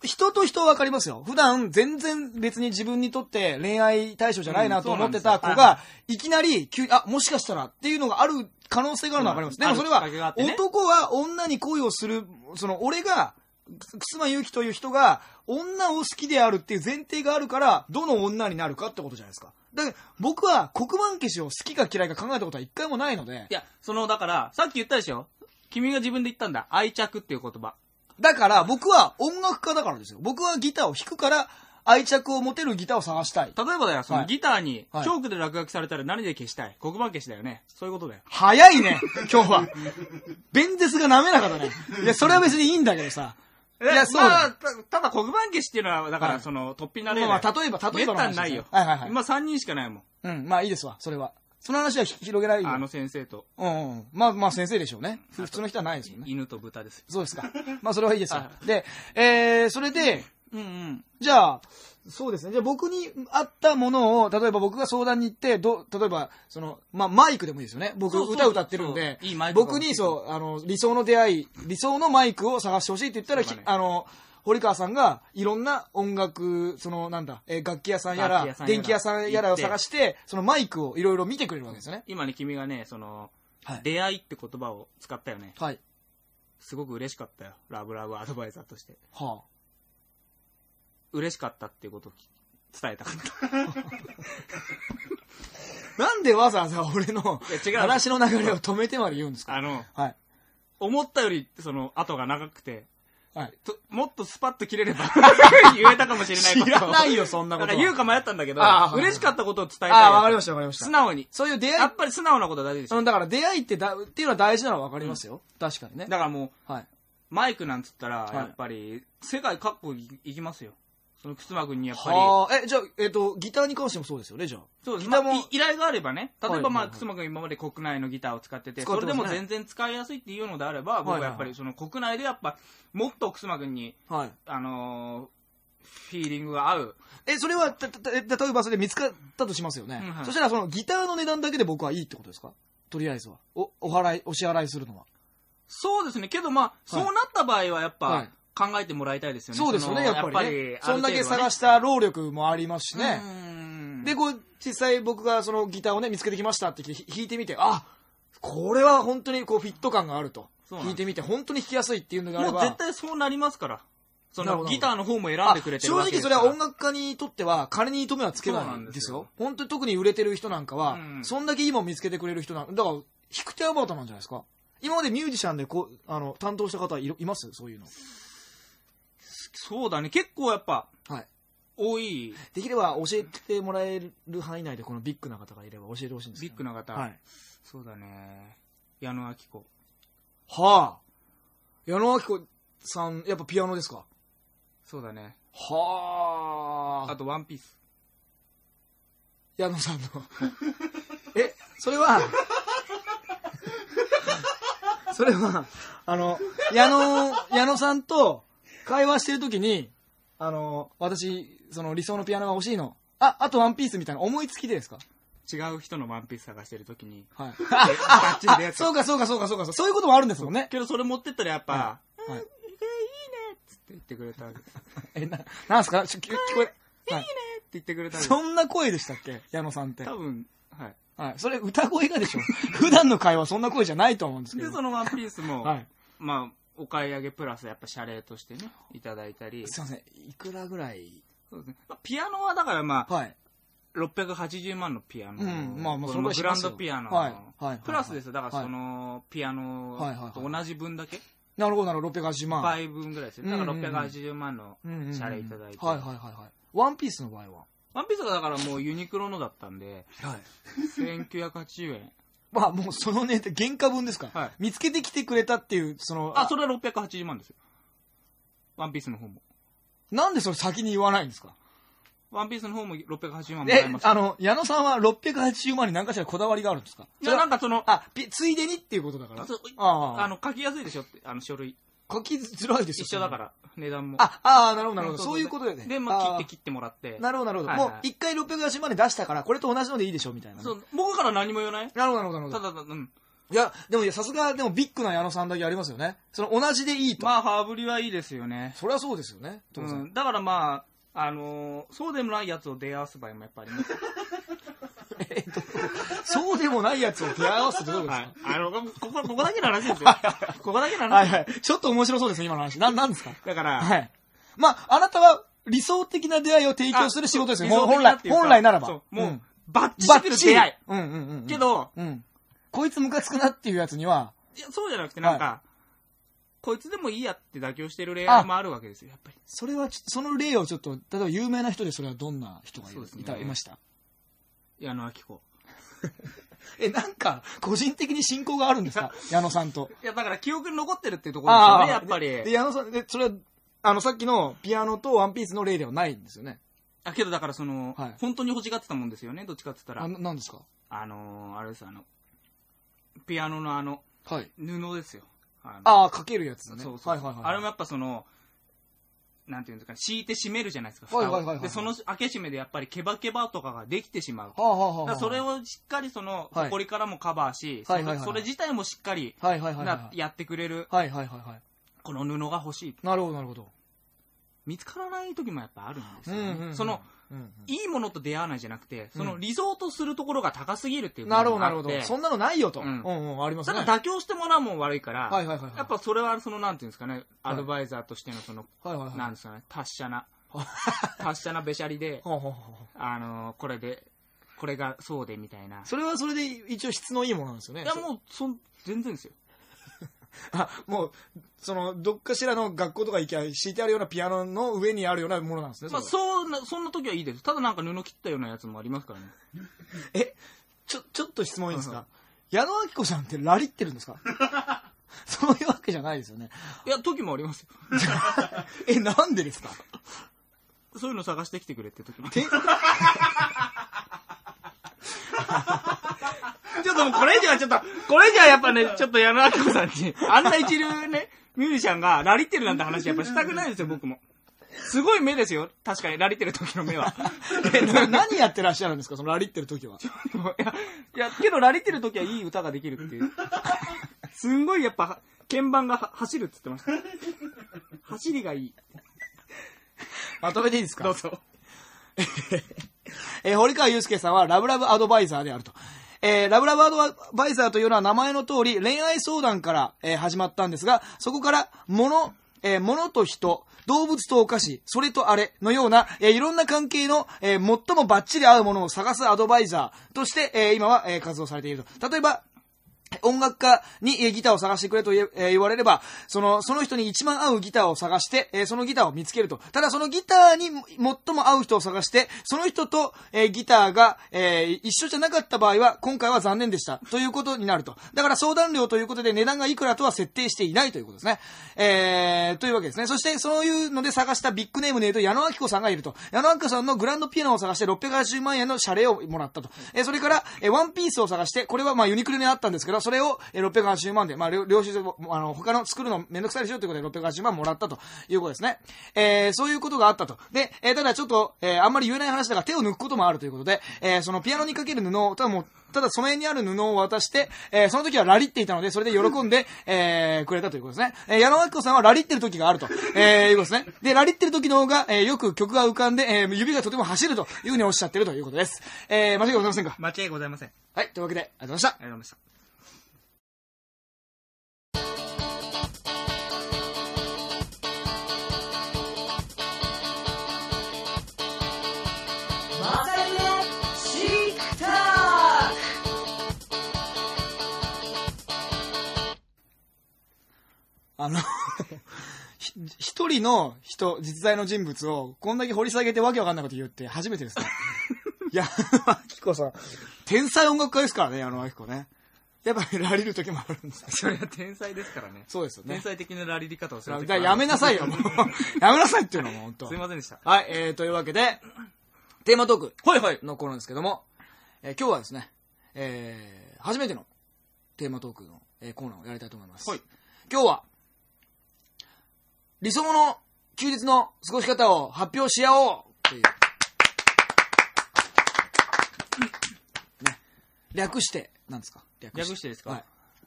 人と人はわかりますよ。普段全然別に自分にとって恋愛対象じゃないなと思ってた子が、いきなり急に、あ、もしかしたらっていうのがある可能性があるのはわかります。うんでもそれは男は女に恋をする、その俺が、くすまゆうきという人が女を好きであるっていう前提があるから、どの女になるかってことじゃないですか。だから僕は黒板消しを好きか嫌いか考えたことは一回もないのでい、や、その、だから、さっき言ったでしょ？君が自分で言ったんだ。愛着っていう言葉。だから僕は音楽家だからですよ。僕はギターを弾くから愛着を持てるギターを探したい。例えばだよ、そのはいギターに、チはいョークで落書きされたら何で消したい？黒板消しだよね。そういうことだよ。早いね、今日は。弁舌が滑らかだね。いや、それは別にいいんだけどさ。いや、そうだ。まあ、たただ黒板消しっていうのは、だから、はいその、突飛な例だよ。まあまあ、例えば、例えばめったにないよ。はいはいはい。今3人しかないもん。うん、まあいいですわ、それは。その話はひ広げないよ。あの先生と、うんうん。まあまあ先生でしょうね。ふ普通の人はないですよね。犬と豚です。そうですか。まあそれはいいですよ は。で、えー、それで、うんうん。じゃあ、そうですね。じゃあ僕に合ったものを、例えば僕が相談に行って、ど、例えば、その、まあマイクでもいいですよね。僕歌歌ってるんで僕にそう、あの、理想の出会い、理想のマイクを探してほしいって言ったら、ねきあの、堀川さんがいろんな音楽、そのなんだ、えー楽器屋さんやら電気屋さんやらを探して、そのマイクをいろいろ見てくれるわけですよね。今ね、君がね、その、はい。出会いって言葉を使ったよね。はい。すごく嬉しかったよ。ラブラブアドバイザーとして。は嬉しかったっていうことを伝えたかった。あ、なんでわざわざ俺の話の流れを止めてまで言うんですか？あの、はい。思ったより、その、後が長くて、はい。ともっとスパッと切れれば 言えたかもしれないこと知らないよ、そんなことら言うか迷ったんだけど嬉しかったことを伝えたい。ああ、わかりました、わかりました素。直に。そういう出会いやっ、ぱり素直なことは大事でしょ。うんだから出会いってだ、っていうのは大事なのはわかりますよ。確かにね。だからもう、はい。マイクなんつったら、いやっぱり、世界各国行きますよ。その、くつま君にやっぱり。はあ、え、じゃあ、えっ、と、ギターに関してもそうですよね、じゃあ。そうです。ギターもまあい依頼があればね。例えば、まあ、はいはいはいくつま君今まで国内のギターを使ってて、それでも全然使いやすいっていうのであれば、僕はやっぱりその国内でやっぱ、もっとくつま君に、はい。あのーフィーリングが合う。え、それは、た、た、た例えばそれで見つかったとしますよね。うんはいそしたら、そのギターの値段だけで僕はいいってことですか？とりあえずは。お、お払い、お支払いするのは。そうですね。けどまあ、そうなった場合はやっぱはい、考えてもらいたいですよね。そうですよね、のやっぱりね。そんだけ探しした労力もありますしね。で、で、こう、実際僕がそのギターをね、見つけてきましたって弾いてみて、あこれは本当にこうフィット感があると。弾いてみて、本当に弾きやすいっていうのであれば。もう絶対そうなりますから。そのギターの方も選んでくれてる正直それは音楽家にとっては金に糸目はつけないんですよ。本当に特に売れてる人なんかは、うんそんだけいいもん見つけてくれる人なんだから、弾く手アバウトなんじゃないですか？今までミュージシャンでこう、あの、担当した方いるいます？そういうの。そうだね。結構やっぱ、はい。多い、できれば教えてもらえる範囲内でこのビッグな方がいれば教えてほしいんですビッグな方。はい。そうだね。矢野明子。はあ。矢野明子さん、やっぱピアノですか？そうだね。はあ。あと、ワンピース。矢野さんの。え、それは、それは、あの、矢野、矢野さんと会話してるときに、あの、私、その理想のピアノが欲しいの。あ、あとワンピースみたいな思いつきでですか？違う人のワンピース探してるときに。はい。バッチリでやつそうかそうかそうかそうか。そういうこともあるんですもんね。けどそれ持ってったらやっぱ、はいはいうんいいねって言ってくれたわけです。え、な、なんすか？ちょ聞聞こえ、はい。って言ってくれたわけです。そんな声でしたっけ？矢野さんって。多分、はい。はい。それ歌声がでしょ？普段の会話そんな声じゃないと思うんですけで、ど。そのワンピースも、はい。まあ、お買い上げプラスやっぱ謝礼としてね、いただいたり。すいません。いくらぐらい？そうですねまあピアノはだからまあ、はい。680万のピアノ。うんまあまあそのグランドピアノ。はいはいプラスですよ。だからはいその、ピアノと同じ分だけ、なるほど、なるほど、680万。倍分ぐらいですよ。だからうんうんうん680万の謝礼いただいて。はいはいはいはい。ワンピースの場合は？ワンピースがだからもうユニクロのだったんで、はい。1980円。まあもうそのね、原価分ですか、はい見つけてきてくれたっていう、その、あ、それは680万ですよ。ワンピースの方も。なんでそれ先に言わないんですか？ワンピースの方も680万もらえいま、す。あの、矢野さんは680万に何かしらこだわりがあるんですか？いや、なんかその、あ、ピついでにっていうことだから？そうあああの、書きやすいでしょって、あの、書類。書きづらいですよ。一緒だから、値段も。あ、ああ、なるほど、なるほど。そういうことだよね。で、まあ、切あって切ってもらって。なるほど、なるほど。はいはいもう、一回680万で出したから、これと同じのでいいでしょ、みたいなね、そう、僕から何も言わない？なるほど、なるほど、なるほど。ただ、うん。いや、でも、いや、さすが、でも、ビッグな矢野さんだけありますよね。その、同じでいいと。まあ、羽振りはいいですよね。そりゃそうですよね、当う然。ん。だからまあ、あのーそうでもないやつを出会わす場合もやっぱりね。えっと、そうでもないやつを手合わせてどういうことですか、あの、ここ、ここだけの話ですよ。ここだけの話。はいはい。ちょっと面白そうですね、今の話。な、なんですか？だから、はい。まあ、あなたは理想的な出会いを提供する仕事ですよ。理想的本来本来ならば。そう、もう、んバッチリ出会い。うんうんうんうん。け、ど、うん。こいつムカつくなっていうやつには、いやそうじゃなくてなんか、こいつでもいいやって妥協してる恋愛もあるわけですよ、やっぱり。それはその例をちょっと、例えば有名な人でそれはどんな人がいねいたいました？矢野明子。え、なんか、個人的に親交があるんですか？矢野さんと。いや、だから記憶に残ってるっていうところですよね、やっぱり。で、で矢野さん、で、それは、あの、さっきのピアノとワンピースの例ではないんですよね？あ、けどだからその、はい本当に欲しがってたもんですよね、どっちかって言ったあ、ら。ななんですか？あのー、あれです、あの、ピアノのあの、はい。布ですよ。あのああ、かけるやつね。そうそう。はいはいはい。あれもやっぱその、なんていうんですかね、敷いて閉めるじゃないですか、蓋をはいはいはいはいで、その開け閉めでやっぱりケバケバとかができてしまう。はあはあはあはあだからそれをしっかりその、はい埃からもカバーし、はいはいはいはいそれそれ自体もしっかりはいはいはいはいな。やってくれる、はいはいはいはい。この布が欲しい。なるほどなるほど。見つからない時もやっぱあるんですよね。うんうんうんその、うんうんいいものと出会わないじゃなくて、そのうん理想とするところが高すぎるっていうなるほどなるほど。そんなのないよと。ううんんうん、ありますね。ただ妥協してもらうもん悪いから、はいはいはいはいやっぱそれはそのなんていうんですかね、アドバイザーとしてのその、はいはいはい。なんですかね、達者な、達者なべしゃりで、あのーこれで、これがそうでみたいな。それはそれで一応質のいいものなんですよね。いやもう、そん、全然ですよ。あ、もう、その、どっかしらの学校とか行きゃ敷いてあるようなピアノの上にあるようなものなんですね。まあ、そんな、そんな時はいいです。ただなんか布切ったようなやつもありますからね。え、ちょ、ちょっと質問いいですか？矢野明子さんってラリってるんですか？そういうわけじゃないですよね。いや、時もありますよ。え、なんでですか？そういうの探してきてくれって時も。てちょっともうこれ以上はちょっと、これ以上はやっぱね、ちょっと矢野明子さんに、あんな一流ね、ミュージシャンがラリってるなんて話やっぱしたくないんですよ、僕も。すごい目ですよ。確かに、ラリってる時の目は。え な何やってらっしゃるんですかそのラリってる時は。いや、いや、けどラリってる時はいい歌ができるっていう。すんごいやっぱ、鍵盤がは走るって言ってました。走りがいい。まとめていいですか？どうぞ。えー堀川祐介さんはラブラブアドバイザーであると。えーラブラブアドバイザーというのは名前の通り恋愛相談から、えー始まったんですが、そこから物、えー物と人、動物とお菓子、それとあれのような、えーいろんな関係の、えー最もバッチリ合うものを探すアドバイザーとして、えー今は、えー活動されていると。例えば、音楽家にギターを探してくれと言われれば、その、その人に一番合うギターを探して、そのギターを見つけると。ただそのギターに最も合う人を探して、その人と、ギターが、一緒じゃなかった場合は、今回は残念でした。ということになると。だから相談料ということで値段がいくらとは設定していないということですね。えー、というわけですね。そして、そういうので探したビッグネームで言うと、矢野明子さんがいると。矢野明子さんのグランドピアノを探して680万円の謝礼をもらったと。えそれから、えワンピースを探して、これはまあユニクロにあったんですけど、それを、えー680万で、まあ領領収書、あの、他の作るのめんどくさいでしょということで680万もらったということですね。えーそういうことがあったと。で、えーただちょっと、えーあんまり言えない話だから手を抜くこともあるということで、えーそのピアノにかける布を、ただもう、ただその辺にある布を渡して、えーその時はラリっていたので、それで喜んで、えーくれたということですね。えー矢野明子さんはラリってる時があると、えーいうことですね。で、ラリってる時の方が、えーよく曲が浮かんで、えー指がとても走るというふうにおっしゃってるということです。えー間違いございませんか？間違いございません。ありはい、というわけで、ありがとうございました。がとうございました。あの、ひ一人の人、実在の人物を、こんだけ掘り下げてわけわかんないこと言うって初めてですね。いや、あの、明子さん、天才音楽家ですからね、あの、明子ね。やっぱりラリる時もあるんです。それは天才ですからね。そうですよね天。才的なラリり方をするだからやめなさいよ、もう。やめなさいっていうのも、本当 すいませんでした。はい、えー、というわけで、テーマトークはいはい。の頃ですけども、えー今日はですね、えー、初めてのテーマトークの、えーコーナーをやりたいと思います。はい今日は、理想の休日の過ごし方を発表し合おうという、ね、略して、何ですか？略略してですか、はい。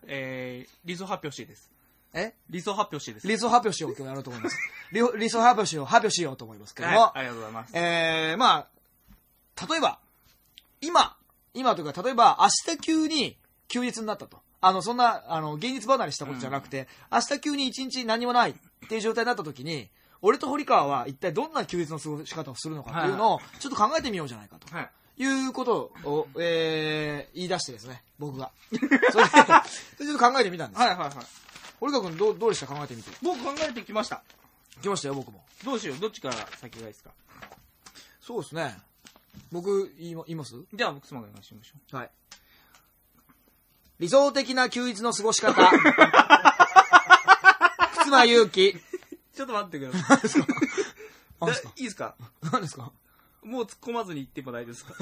えー、理想発表していいです。え？理想発表していいです。理想発表しよう、今日やろうと思います。理理想発表しよう、発表しようと思いますけども、はい、ありがとうございます。えー、まあ、例えば、今、今というか、例えば、明日急に休日になったと。あの、そんな、あの、現実離れしたことじゃなくて、明日急に一日何もないっていう状態になった時に、俺と堀川は一体どんな休日の過ごし方をするのかっていうのを、ちょっと考えてみようじゃないかと。はい。いうことを、えー、言い出してですね、僕が。それで、それでちょっと考えてみたんです。はいはいはい。堀川君どう、どうでした？考えてみて。僕考えてきました。来ましたよ、僕も。どうしよう？どっちから先がいいですか？そうですね。僕、言いま言います？じゃあ僕妻がお願いしましょはい。理想的な休日の過ごし方。忽間勇気。う。ちょっと待ってください。何ですか？何ですかだいいですか？何ですか？もう突っ込まずに言っても大丈夫ですか？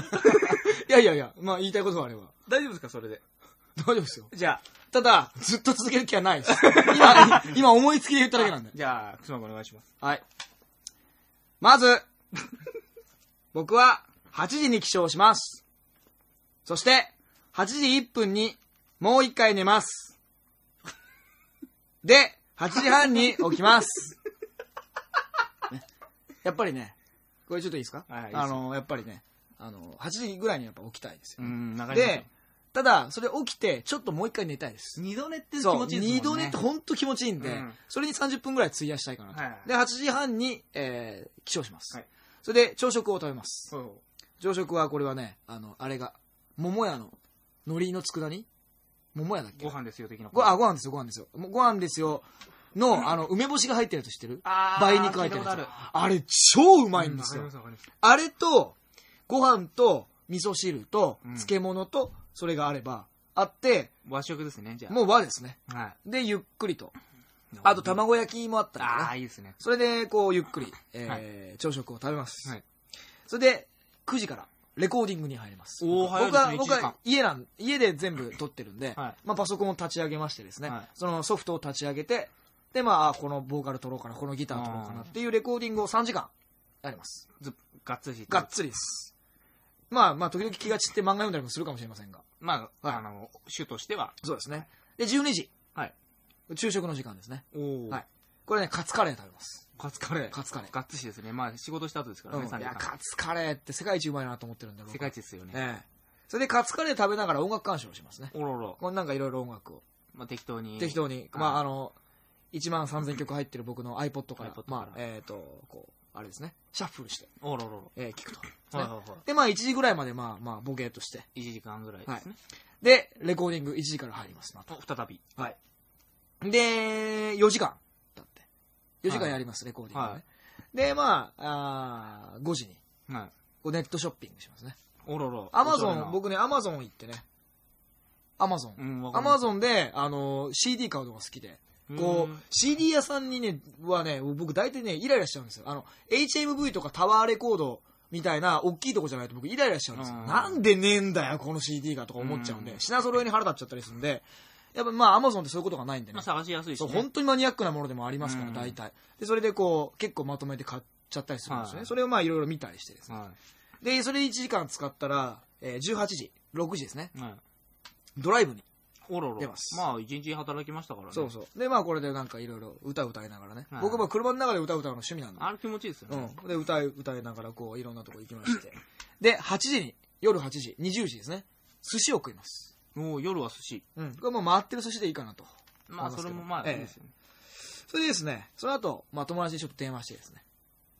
いやいやいや、まあ言いたいことがあれば。大丈夫ですかそれで？大丈夫ですよ。じゃただ、ずっと続ける気はないです。今、今思いつきで言っただけなんであ、。じゃあ、妻がお願いします。はい。まず、僕は8時に起床します。そして、8時1分にもう一回寝ます。で、8時半に起きます。ねやっぱりね、これちょっといいですか？はいあの、やっぱりね、あの、8時ぐらいにやっぱ起きたいですよ。で、ただ、それ起きて、ちょっともう一回寝たいです。二度寝って気持ちいいですね。二度寝って本当気持ちいいんで、うんそれに30分ぐらい費やしたいかなと。はいはいで、8時半に、えー起床します、はいそれで、朝食を食べます。朝食はこれはね、あの、あれが、桃屋の、海苔の佃煮？桃屋だっけ？ご飯ですよ、的な。ごあ、ご飯ですよ、ご飯ですよ。ご飯ですよ。の、あの、梅干しが入ってるやつ知ってる？あー倍肉入ってるやつあれ、超うまいんですよ。あれと、ご飯と、味噌汁とうん、漬物と、それがあれば、あって、和食ですね、じゃあ。もう和ですね。はい。で、ゆっくりと。あと、卵焼きもあったりとかねああ、いいですね。それで、こう、ゆっくり、えー朝食を食べます。はいそれで、9時から、レコーディングに入ります。おー早い僕は、ですね僕1時間は家なん、家で全部撮ってるんで、はいまあ、パソコンを立ち上げましてですね、はいそのソフトを立ち上げて、で、まああ、このボーカル撮ろうかな、このギター撮ろうかなっていうレコーディングを3時間やります。ずがっつり。がっつりです。まあ、まあ、時々気が散って漫画読んだりもするかもしれませんが。まあ、はいあの、主としては、そうですね。で、12時。はい。昼食の時間ですね。おはい。これね、カツカレー食べます。カツカレー。カツカレー。ガッツシですね。まあ仕事した後ですからね、うん、3時いや、間。カツカレーって世界一うまいなと思ってるんで、僕は世界一ですよね。ええ。それでカツカレー食べながら音楽鑑賞しますね。おろろ。これなんかいろいろ音楽を。まあ適当に。適当に、うんまああの、1万3000曲入ってる僕の iPod から、からまあ、えっ、と、こう、あれですね、シャッフルして、おろろろ。えー聞くと。はいはいはい。で、まあ1時ぐらいまで、まあまあ、ボケーっとして。1時間ぐらいですね。で、レコーディング1時から入ります、また。お再び。はい。で、4時間。4時間やります、レコーディングね。はいで、まあ、あー5時に、はい。こうネットショッピングしますね。おろろ。アマゾン、、僕ね、アマゾン行ってね、アマゾン。アマゾンで、あの、CD 買うのが好きで、こう CD 屋さんにね、はね、僕大体ね、イライラしちゃうんですよ。あの、HMV とかタワーレコードみたいな大きいとこじゃないと僕イライラしちゃうんですよ。うんなんでねえんだよ、この CD がとか思っちゃうんで、うん品揃えに腹立っちゃったりするんで、やっぱまあ、アマゾンってそういうことがないんでねまあ。探しやすいしね。本当にマニアックなものでもありますから、うん大体。で、それでこう、結構まとめて買っちゃったりするんですよね。はいそれをまあ、いろいろ見たりしてですね。はで、それ1時間使ったら、えー18時、6時ですね。い。はい。ドライブに。おろろ。出ますまあ、一日働きましたからね。そうそう。で、まあ、これでなんかいろいろ歌歌いながらね。はい僕も車の中で歌歌うの趣味なんで。あれ気持ちいいですよね。うん。で、歌い、歌いながらこう、いろんなとこ行きまして。で、8時に、夜8時、20時ですね。寿司を食います。もう夜は寿司。うん。これもう回ってる寿司でいいかなと。まあ、それもまあ、ええいいですよね。それでですね、その後、まあ、友達にちょっと電話してですね。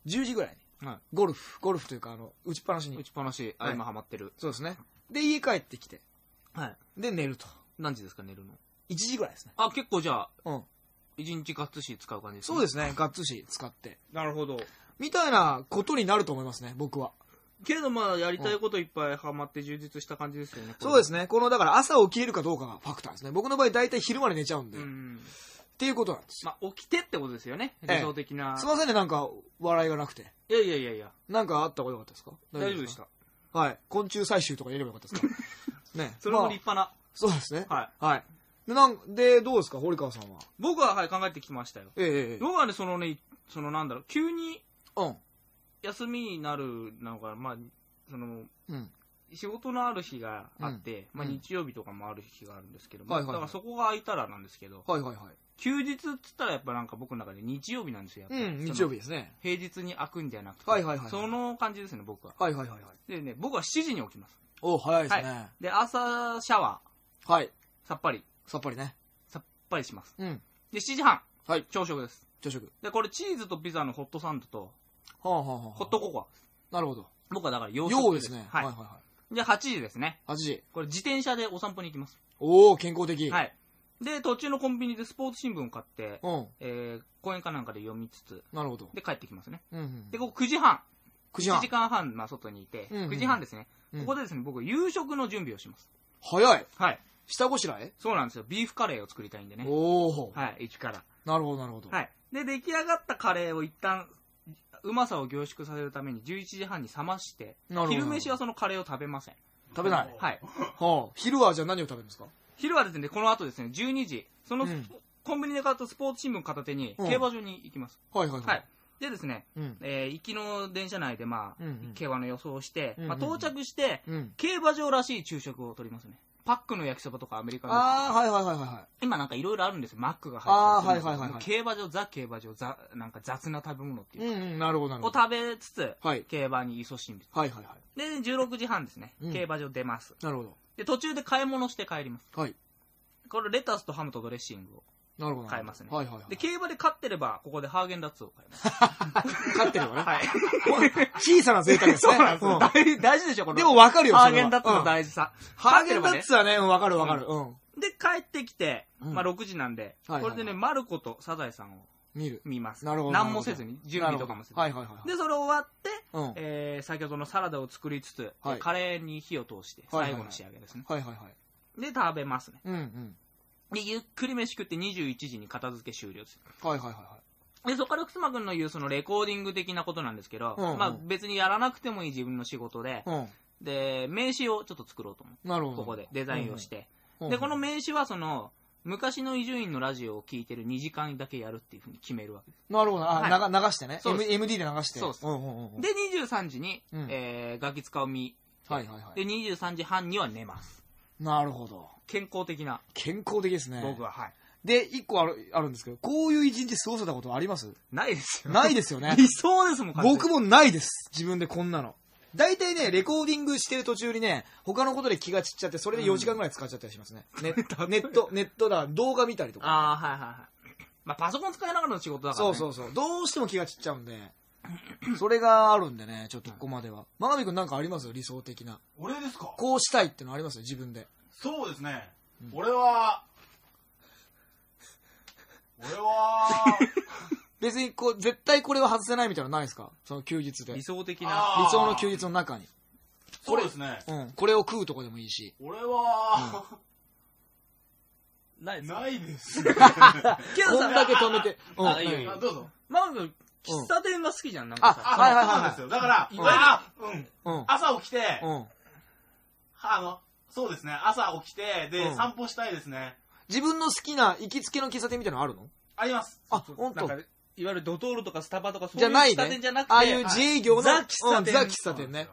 10時ぐらいに、はゴルフ、ゴルフというか、あの、打ちっぱなしい。打に。ちっぱなし、あ、はい今ハマってる。そうですね。で、家帰ってきて。はい。で、寝ると。何時ですか、寝るの？1時ぐらいですね。あ、結構じゃあ、うん。一日ガッツシ使う感じですね。そうですね、ガッツシ使って。なるほど。みたいなことになると思いますね、僕は。けれどまあ、やりたいこといっぱいハマって充実した感じですよね。そうですね。この、だから朝起きれるかどうかがファクターですね。僕の場合大体昼まで寝ちゃうんで。っうん。ていうことなんですよ。まあ、起きてってことですよね。ええ理想的な。すいませんね、なんか、笑いがなくて。いやいやいやいや。なんかあった方がよかったですか？大丈夫でし。た。た。はい。昆虫採集とか入れればよかったですか？ね。それもまあ立派な。そうですね。はい。はい。で、なんで、どうですか、堀川さんは？僕は、はい、考えてきましたよ。ええええ。僕はね、そのね、そのなんだろう、急にうん。休みになるのが、まあ、その、うん。仕事のある日があって、まあうん日曜日とかもある日があるんですけども、はいはいはいだからそこが空いたらなんですけど、はいはいはい。休日っつったらやっぱなんか僕の中で日曜日なんですよ、やっうん、日曜日ですね。平日に開くんじゃなくて、はいはいはいはいその感じですね、僕は。はいはいはいはい。でね、僕は7時に起きます。お、早いですはいね。。で、朝シャワはい。ー、さっぱり、さっぱりね。さっぱりします。うん。で、7時半、はい。朝食です。朝食。で、これチーズとピザのホットサンドと、はあはあはあ。ホットココア。なるほど。僕はだから洋食ようですね。はい。はいはいはい。で、8時ですね。8時。これ自転車でお散歩に行きます。おー、健康的。。はいい。で、途中のコンビニでスポーツ新聞を買って、うん。えー、公園かなんかで読みつつ、なるほど。で、帰ってきますね。うんうん。で、ここ9時半。9時半1時間半、まあ、外にいて、うんうん9時半ですね。うんここでですね、僕、夕食の準備をします。早い。はい。下ごしらえ？そうなんですよ。ビーフカレーを作りたいんでね。おー。はい、一から。なるほどなるほど。はい。で、出来上がったカレーを一旦、うまさを凝縮させるために11時半に冷ましてなるほ、ど昼飯はそのカレーを食べません。食べない。はい。はあ。昼はじゃあ何を食べるんですか？昼はですね、この後ですね、12時、その、うんコンビニで買ったスポーツ新聞片手に、うん競馬場に行きます。はいはいはい。。でですね、うん。えー行きの電車内で、まあ、うんうん競馬の予想をして、うんうんまあ、到着して、うん。競馬場らしい昼食を取りますね。パックの焼きそばとかアメリカの。あー、はいはいはいはいはい。今なんかいろいろあるんですよ。マックが入ってたりするんですよはいはいはいはい競馬場、ザ競馬場、ザ、なんか雑な食べ物っていううんうん、なるほどなるほど。を食べつつ、はい競馬に勤しんで。はいはいはい。で、16時半ですね。うん競馬場出ます。なるほど。で、途中で買い物して帰ります。はい。これレタスとハムとドレッシングを。なるほど。買えますねはいはいはい。で、競馬で勝ってれば、ここでハーゲンダッツを買います。勝ってるよね。はい。小さな贅沢ですね。そうなんですよ。うん大大事でしょ、この。でも分かるよ、ハーゲンダッツの大事さ。ハーゲンダッツはね、うん分かる分かる。うん。で、帰ってきて、うんまあ6時なんで、これでね、マルコとサザエさんを見る。見ます。なるほど。何もせずに、準備とかもせずに。はいはいはいはい。で、それ終わって、うん。えー、先ほどのサラダを作りつつ、はいカレーに火を通して、最後の仕上げですね。はいはいはい。で、食べますね。うんうん。で、ゆっくり飯食って21時に片付け終了です。はいはいはいはい。で、そこからくつまくんの言うそのレコーディング的なことなんですけど、うんうんまあ別にやらなくてもいい自分の仕事で、うん。で、名刺をちょっと作ろうと思う。なるほど。ここでデザインをして。うん。で、この名刺はその、昔の伊集院のラジオを聞いてる2時間だけやるっていうふうに決めるわけです。なるほど。あ、はい流してね。そう MD で流して。そうですうんうんうんうん。で、23時に、うんえー、ガキ使を見、はいはいはで、23時半には寝ます。い。なるほど。健康的な、健康的ですね。僕は、はい。で、一個ある、あるんですけど、こういう一日過ごせたことあります？ないですよ。ないですよね。理想ですもん、僕も。もないです。自分でこんなの。大体ね、レコーディングしてる途中にね、他のことで気が散っちゃって、それで4時間ぐらい使っちゃったりしますね。ネット、ネット、ネットだ、動画見たりとか。ああ、はいはいはい。まあ、パソコン使いながらの仕事だから、ね。そうそうそう。どうしても気が散っちゃうんで、それがあるんでね、ちょっとここまでは。真鍋くんなんかあります？理想的な。俺ですか？こうしたいってのあります？自分で。そうですね。俺は、俺は、別にこう、絶対これは外せないみたいなのないですか？その休日で。理理想的な。あー想の休日の中に。そうですね。うん。これを食うとかでもいいし。俺は、ないです。ないです。けどこさんだけ止めて。うん。あいいよいいよあどうぞ。まあ、喫茶店が好きじゃん、なんかさ。あはいはいはいそうなんですよ。だから、いわゆるあうん。うん。朝起きて、うん。あの、そうですね。朝起きて、で、うん散歩したいですね。自分の好きな行きつけの喫茶店みたいなのあるの？あります。あ、本当なんか、いわゆるドトールとかスタバとかそうじゃないいう喫茶店ねじゃなく。て、ああいう自営業の、ザ喫茶店うんザ喫茶店ね。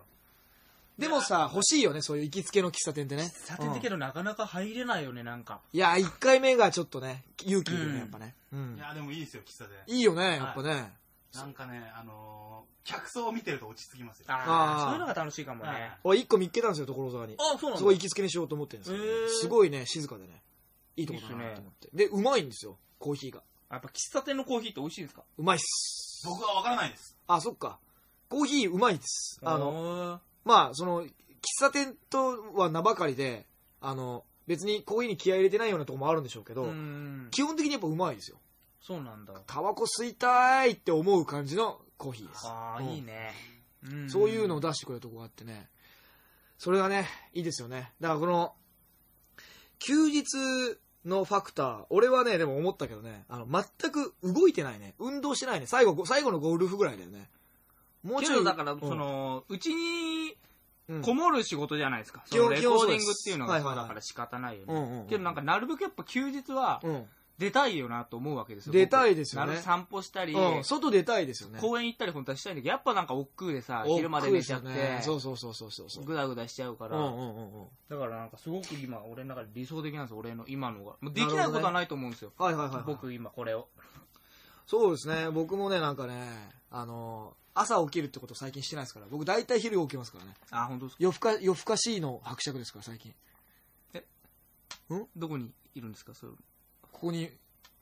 でもさ、欲しいよね、そういう行きつけの喫茶店ってね。喫茶店だけどなかなか入れないよね、なんか。いや、1回目がちょっとね、勇気いるうんね、やっぱね。うんい。や、でもいいですよ、喫茶店。いいよね、やっぱね。なんかね、あのー、客層を見てると落ち着きますよ。あーああ、そういうのが楽しいかもはいね。俺1個見っけたんですよ、所沢に。あ、そうなんだ。そこ行きつけにしようと思ってるんですよへー。すごいね、静かでね。いいとこだなと思って。で、うまいんですよ、コーヒーが。やっぱ喫茶店のコーヒーって美味しいですか？うまいっす。僕はわからないです。あ、そっか。コーヒーうまいです。あの、の、まあ、その、喫茶店とは名ばかりで、あの、別にコーヒーに気合い入れてないようなとこもあるんでしょうけど、うん。基本的にやっぱうまいですよ。そうなんだ。タバコ吸いたいって思う感じのコーヒーです。ああ、うんいいね。んそういうのを出してくれるとこがあってね。それがね、いいですよね。だからこの、休日のファクター、俺はね、でも思ったけどね、あの、全く動いてないね。運動してないね。最後、最後のゴルフぐらいだよね。もうちょい。だから、うんそ、の、うちにうんこもる仕事じゃないですか。基本そのレコーディングっていうのが基本そうですそうだから仕方ないようんうんうん。ねけどなんかなるべくやっぱ休日はうん。出たいよなと思うわけですよ。出たいですよね散歩したり、うん、外出たいですよね。公園行ったり本当はしたいんだけど、やっぱなんか億劫でさ、昼まで寝ちゃっですよねて、そうそうそうそうそうそう。ぐだぐだしちゃうから、うんうんうんうん。だからなんかすごく今、俺の中で理想的なんですよ、俺の今のが。もうできないことはないと思うんですよ。はいはいはいはい。僕今これを。そうですね。僕もね、なんかね、あの、朝起きるってこと最近してないですから。僕大体昼起きますからね。あ、本当ですか？夜更か、夜更かしの伯爵ですから、最近。どこにいるんですか？それここに、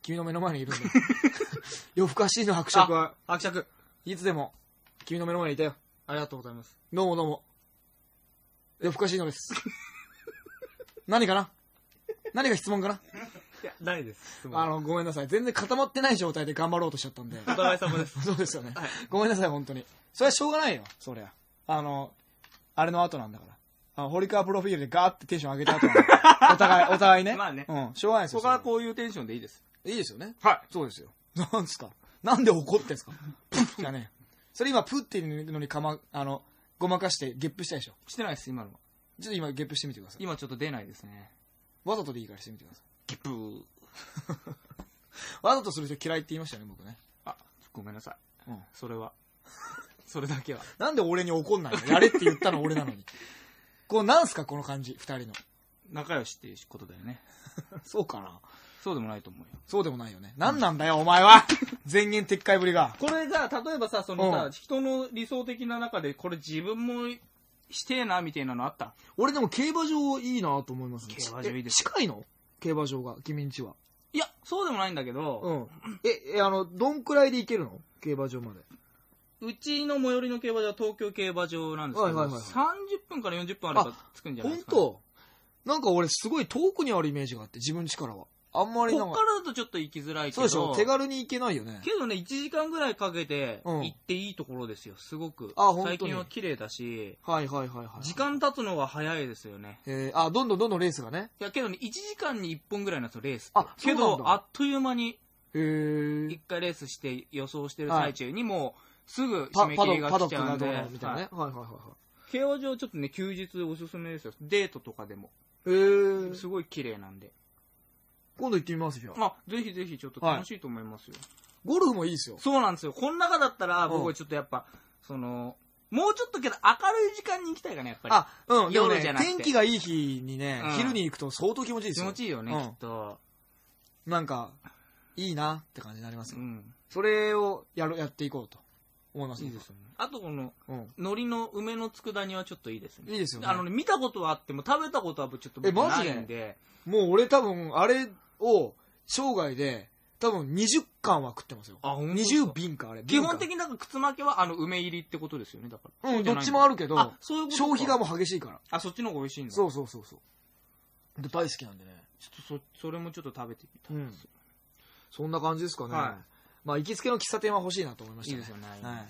君の目の前にいるんで。夜更かしの伯爵は、伯爵。いつでも、君の目の前にいたよ。ありがとうございます。どうもどうも。夜更かしのです。何かな？何が質問かな？いや、ないです。あの、ごめんなさい。全然固まってない状態で頑張ろうとしちゃったんで。お互い様です。そうですよね。ごめんなさい、本当に。それはしょうがないよ、そりゃ。あの、あれの後なんだから。あの堀川プロフィールでガーってテンション上げた後 お互い、お互いね。まあねうん、しょうがないですよ。はそこういうテンションでいいです。いいですよね。はい。そうですよ。なんですか？なんで怒ってんすか？プッじゃねえそれ今、プッっていうのにかま、あの、ごまかしてゲップしたでしょ？してないです、今のは。ちょっと今ゲップしてみてください。今ちょっと出ないですね。わざとでいいからしてみてください。ゲップー。わざとする人嫌いって言いましたよね、僕ね。あ、ごめんなさい。うん。それは。それだけは。なんで俺に怒んないの？やれって言ったの俺なのに。こう、なんすかこの感じ、二人の。仲良しっていうことだよね。そうかなそうでもないと思うよ。そうでもないよね。なんなんだよ、お前は 前言撤回ぶりが。これが、例えばさ、そのさ、うん人の理想的な中で、これ自分もしてえな、みたいなのあった？俺でも競馬場いいなと思いますね。競馬場いいですえ近いの？競馬場が、君んちは。いや、そうでもないんだけど、うん。え、え、あの、どんくらいで行けるの？競馬場まで。うちの最寄りの競馬場は東京競馬場なんですけど、はいはいはい30分から40分あれば着くんじゃない本ですか、ね。当？なんか俺すごい遠くにあるイメージがあって、自分ちからは。あんまりなこっか。らだとちょっと行きづらいけど、そうでしょ？手軽に行けないよね。けどね、1時間ぐらいかけてうん行っていいところですよ、すごく。あ本当に最近は綺麗だし、はいはいはいはい。時間経つのが早いですよね。えー、あ、どんどんどんどんレースがね。いや、けどね、1時間に1本ぐらいなんですよ、レースって。あそうけなんだど、あっという間にへー1回レースして予想してる最中にもう、すぐパ締め切りが来ちゃうんで、のみたいなね。はいはいはいは競馬場ちょっとね、休日おすすめですよ。デートとかでも。へーすごい綺麗なんで。今度行ってみますよ。あ、ぜひぜひちょっと楽しいと思いますよ。ゴルフもいいですよ。そうなんですよ。この中だったら、うん僕はちょっとやっぱ、その、もうちょっとけど明るい時間に行きたいかな、やっぱり。あ、うん、夜じゃなくて天気がいい日にね、うん昼に行くと相当気持ちいいです気よ。持ちいいよね、うんきっと。なんか、いいなって感じになりますよ。うん。それをやる、やっていこうと思います。いいですよね。あとこの、うん。海苔の梅の佃煮はちょっといいですね。いいですよねあのね、見たことはあっても食べたことはちょっと僕えマジで？ないんで。もう俺多分、あれを生涯で、多分20巻は食ってますよ。あ、本当ですか？20瓶か、あれ。基本瓶的になんか靴巻きはあの梅入りってことですよね、だから。かうん、どっちもあるけどあ、、そういうことか消費がもう激しいから。あ、そっちの方が美味しいんだ。そうそうそうそう。で大好きなんでね。ちょっとそ、それもちょっと食べてみたいうん。そんな感じですかね。はいまあ、行きつけの喫茶店は欲しいなと思いましたね。いいですよねは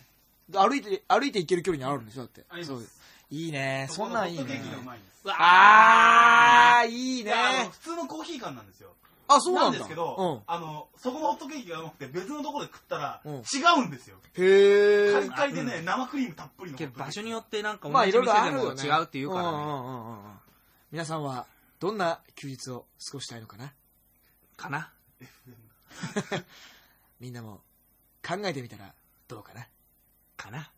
い。で歩いて、歩いて行ける距離にあるんでしょだって。ありますそういいね。そんなんいいねホットケーキがう。まいんです。あー、いいね普通のコーヒー缶なんですよ。あ、そうなんだ。ですけど、あの、そこのホットケーキがうまくて別のところで食ったら、うん違うんですよ。うん。へカリー。カリでね、生クリームたっぷりの。場所によってなんかまあ、同じいろいろあ店でもるよね。違うっていうからね。んうんうんうんうん皆さんは、どんな休日を過ごしたいのかな？かな。みんなも考えてみたらどうかな？かな？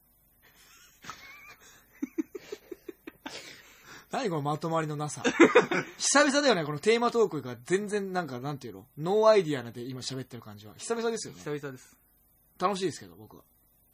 何このまとまりのなさ。久々だよね、このテーマトークが全然なんか、なんていうの？ノーアイディアで今喋ってる感じは。久々ですよね。久々です。楽しいですけど、僕は。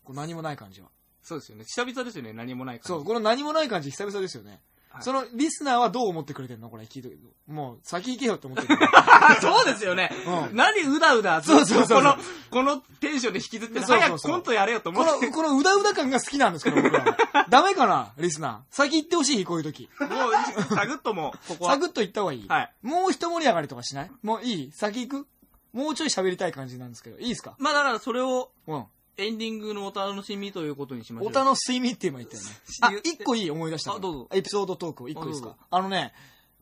こう何もない感じは。そうですよね。久々ですよね、何もないから。そう、この何もない感じ久々ですよね。はいそのリスナーはどう思ってくれてんの？これ聞いてるもう先行けよって思ってる。あ、そうですよね。うん何うだうだ、そうそうそうこの、このテンションで引きずってる、そうそうそう早くコントやれよと思こって。の、このうだうだ感が好きなんですから、僕らは。ダメかな？リスナー。先行ってほしいこういう時。もう、サグッともう、ここは。サクッと行った方がいい。はい。もう一盛り上がりとかしない？もういい？先行く？もうちょい喋りたい感じなんですけど。いいですか？まあだからそれを、うん。エンディングのお楽しみということにしましょう。お楽しみって今言ったよね。あ、一個いい思い出したあどうぞエピソードトークを一個いいですか？あのね、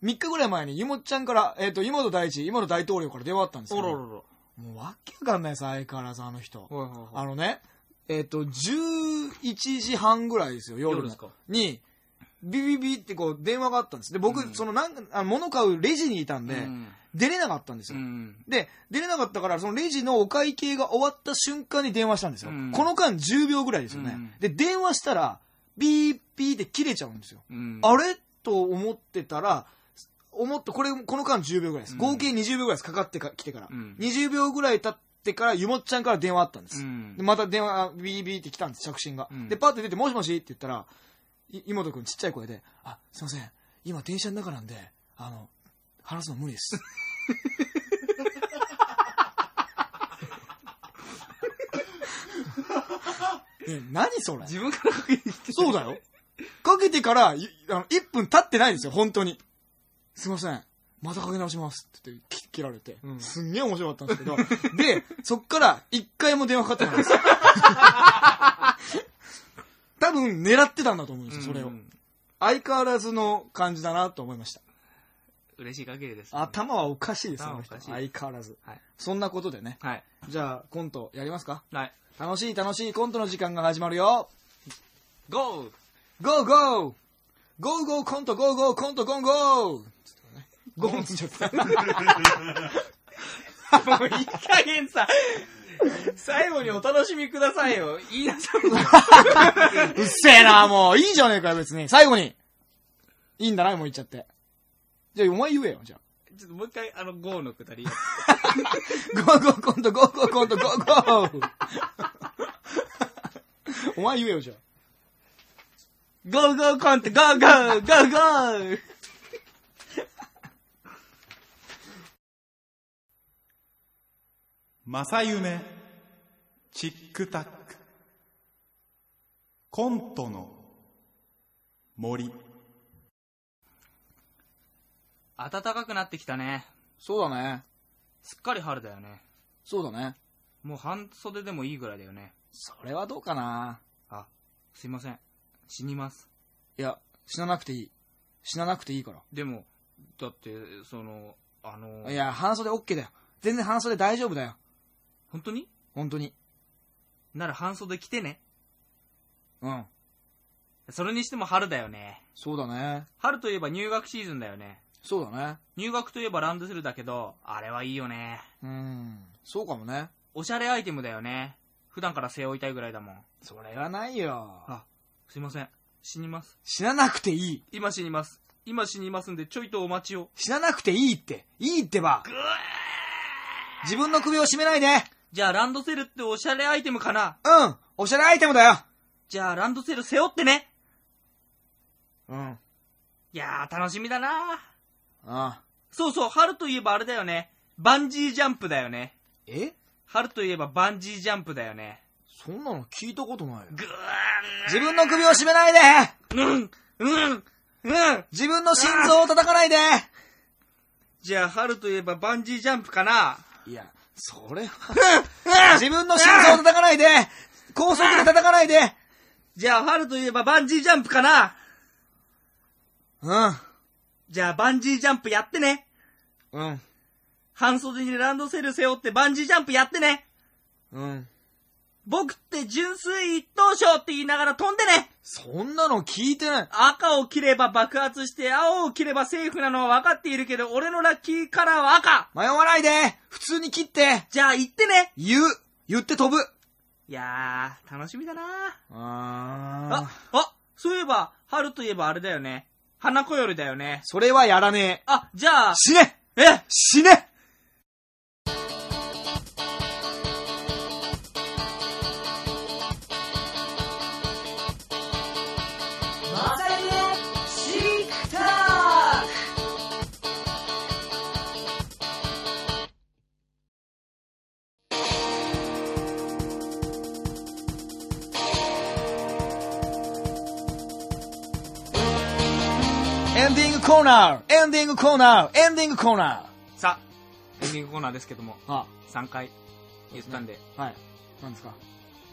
3日ぐらい前にゆもっちゃんから、えっ、と、妹大地、今の大統領から電話あったんですけど、おろろろ。もうわけわかんないです、相変わらずあの人。はいはいはいあのね、えっ、と、11時半ぐらいですよ、夜の。夜ですか？に、ビビビってこう電話があったんです。で、僕、うんそのなんか、あ物買うレジにいたんで、うん出れなかったんですよ。うん。で、出れなかったから、そのレジのお会計が終わった瞬間に電話したんですよ。うんこの間10秒ぐらいですよね。うんで、電話したら、ビービーって切れちゃうんですよ。うん。あれ？と思ってたら、思って、これ、この間10秒ぐらいです。うん合計20秒ぐらいです。かかってか、来てから。うん20秒ぐらい経ってから、ゆもっちゃんから電話あったんです。うんでまた電話、ビービーって来たんです、着信が。うんで、パッて出て、もしもしって言ったら、湯本くんちっちゃい声で、あ、すいません。今電車の中なんで、あの、話すの無理です。え、何それ？自分からかけに来て。そうだよ。かけてから、いあの、1分経ってないですよ、本当に。すいません。またかけ直しますって言って切切られて、うんすんげえ面白かったんですけど、で、そっから一回も電話かかってないんですよ。多分狙ってたんだと思うんですよ、それを。うん相変わらずの感じだなと思いました。嬉しい限りです。頭はおかしいです、あの人。頭おかしい相変わらず。はい。そんなことでね。はい。じゃあ、コントやりますか？はい。楽しい楽しいコントの時間が始まるよ。ゴーゴーゴーゴーゴーコントゴーゴーコントゴンゴーゴンつっちゃった。もういい加減さ、最後にお楽しみくださいよ。言いなさい。うっせえな、もう。いいじゃねえかよ、別に。最後に。いいんだな、もう言っちゃって。じゃあ、お前言えよ、じゃちょっともう一回、あの、ゴーのくだり。あ。ゴーゴーコント、ゴーゴーコント、ゴーゴーお前言えよ、じゃあ。ゴーゴーコント、ゴーゴーゴーゴー正夢チックタックコントの森暖かくなってきたね。そうだね。すっかり春だよね。そうだね。もう半袖でもいいぐらいだよね。それはどうかな。あ、すいません。死にます。いや、死ななくていい。死ななくていいから。でも、だって、その、あの、いや、半袖 OK だよ。全然半袖大丈夫だよ。本当に？本当に。なら半袖着てね。うん。それにしても春だよね。そうだね。春といえば入学シーズンだよね。そうだね。入学といえばランドセルだけど、あれはいいよね。うん。そうかもね。おしゃれアイテムだよね。普段から背負いたいぐらいだもん。それはないよ。あ、すいません。死にます。死ななくていい。今死にます。今死にますんで、ちょいとお待ちを。死ななくていいって。いいってば。ぐ自分の首を絞めないで。じゃあランドセルっておしゃれアイテムかな？うん。おしゃれアイテムだよ。じゃあランドセル背負ってね。うん。いやー、楽しみだなあそうそう、春といえばあれだよね。バンジージャンプだよね。え？春といえばバンジージャンプだよね。そんなの聞いたことないよ。ぐー自分の首を絞めないでうん、うん、うん。自分の心臓を叩かないでじゃあ春といえばバンジージャンプかな？いや、それは。自分の心臓を叩かないで高速で叩かないでじゃあ春といえばバンジージャンプかな？うん。じゃあバンジージャンプやってね。うん。半袖にランドセル背負ってバンジージャンプやってね。うん。僕って純粋一等賞って言いながら飛んでね。そんなの聞いてない。赤を切れば爆発して青を切ればセーフなのは分かっているけど、俺のラッキーカラーは赤。迷わないで。普通に切って。じゃあ行ってね。言う。言って飛ぶ。いやー、楽しみだな。ああ、あ、そういえば、春といえばあれだよね。花子よりだよね。それはやらねえ。あ、じゃあ、死ね。え？死ねコーナーエンディングコーナーエンディングコーナさあ、エンディングコーナーですけども、ーあ、3回言ったんで、はい。何ですか？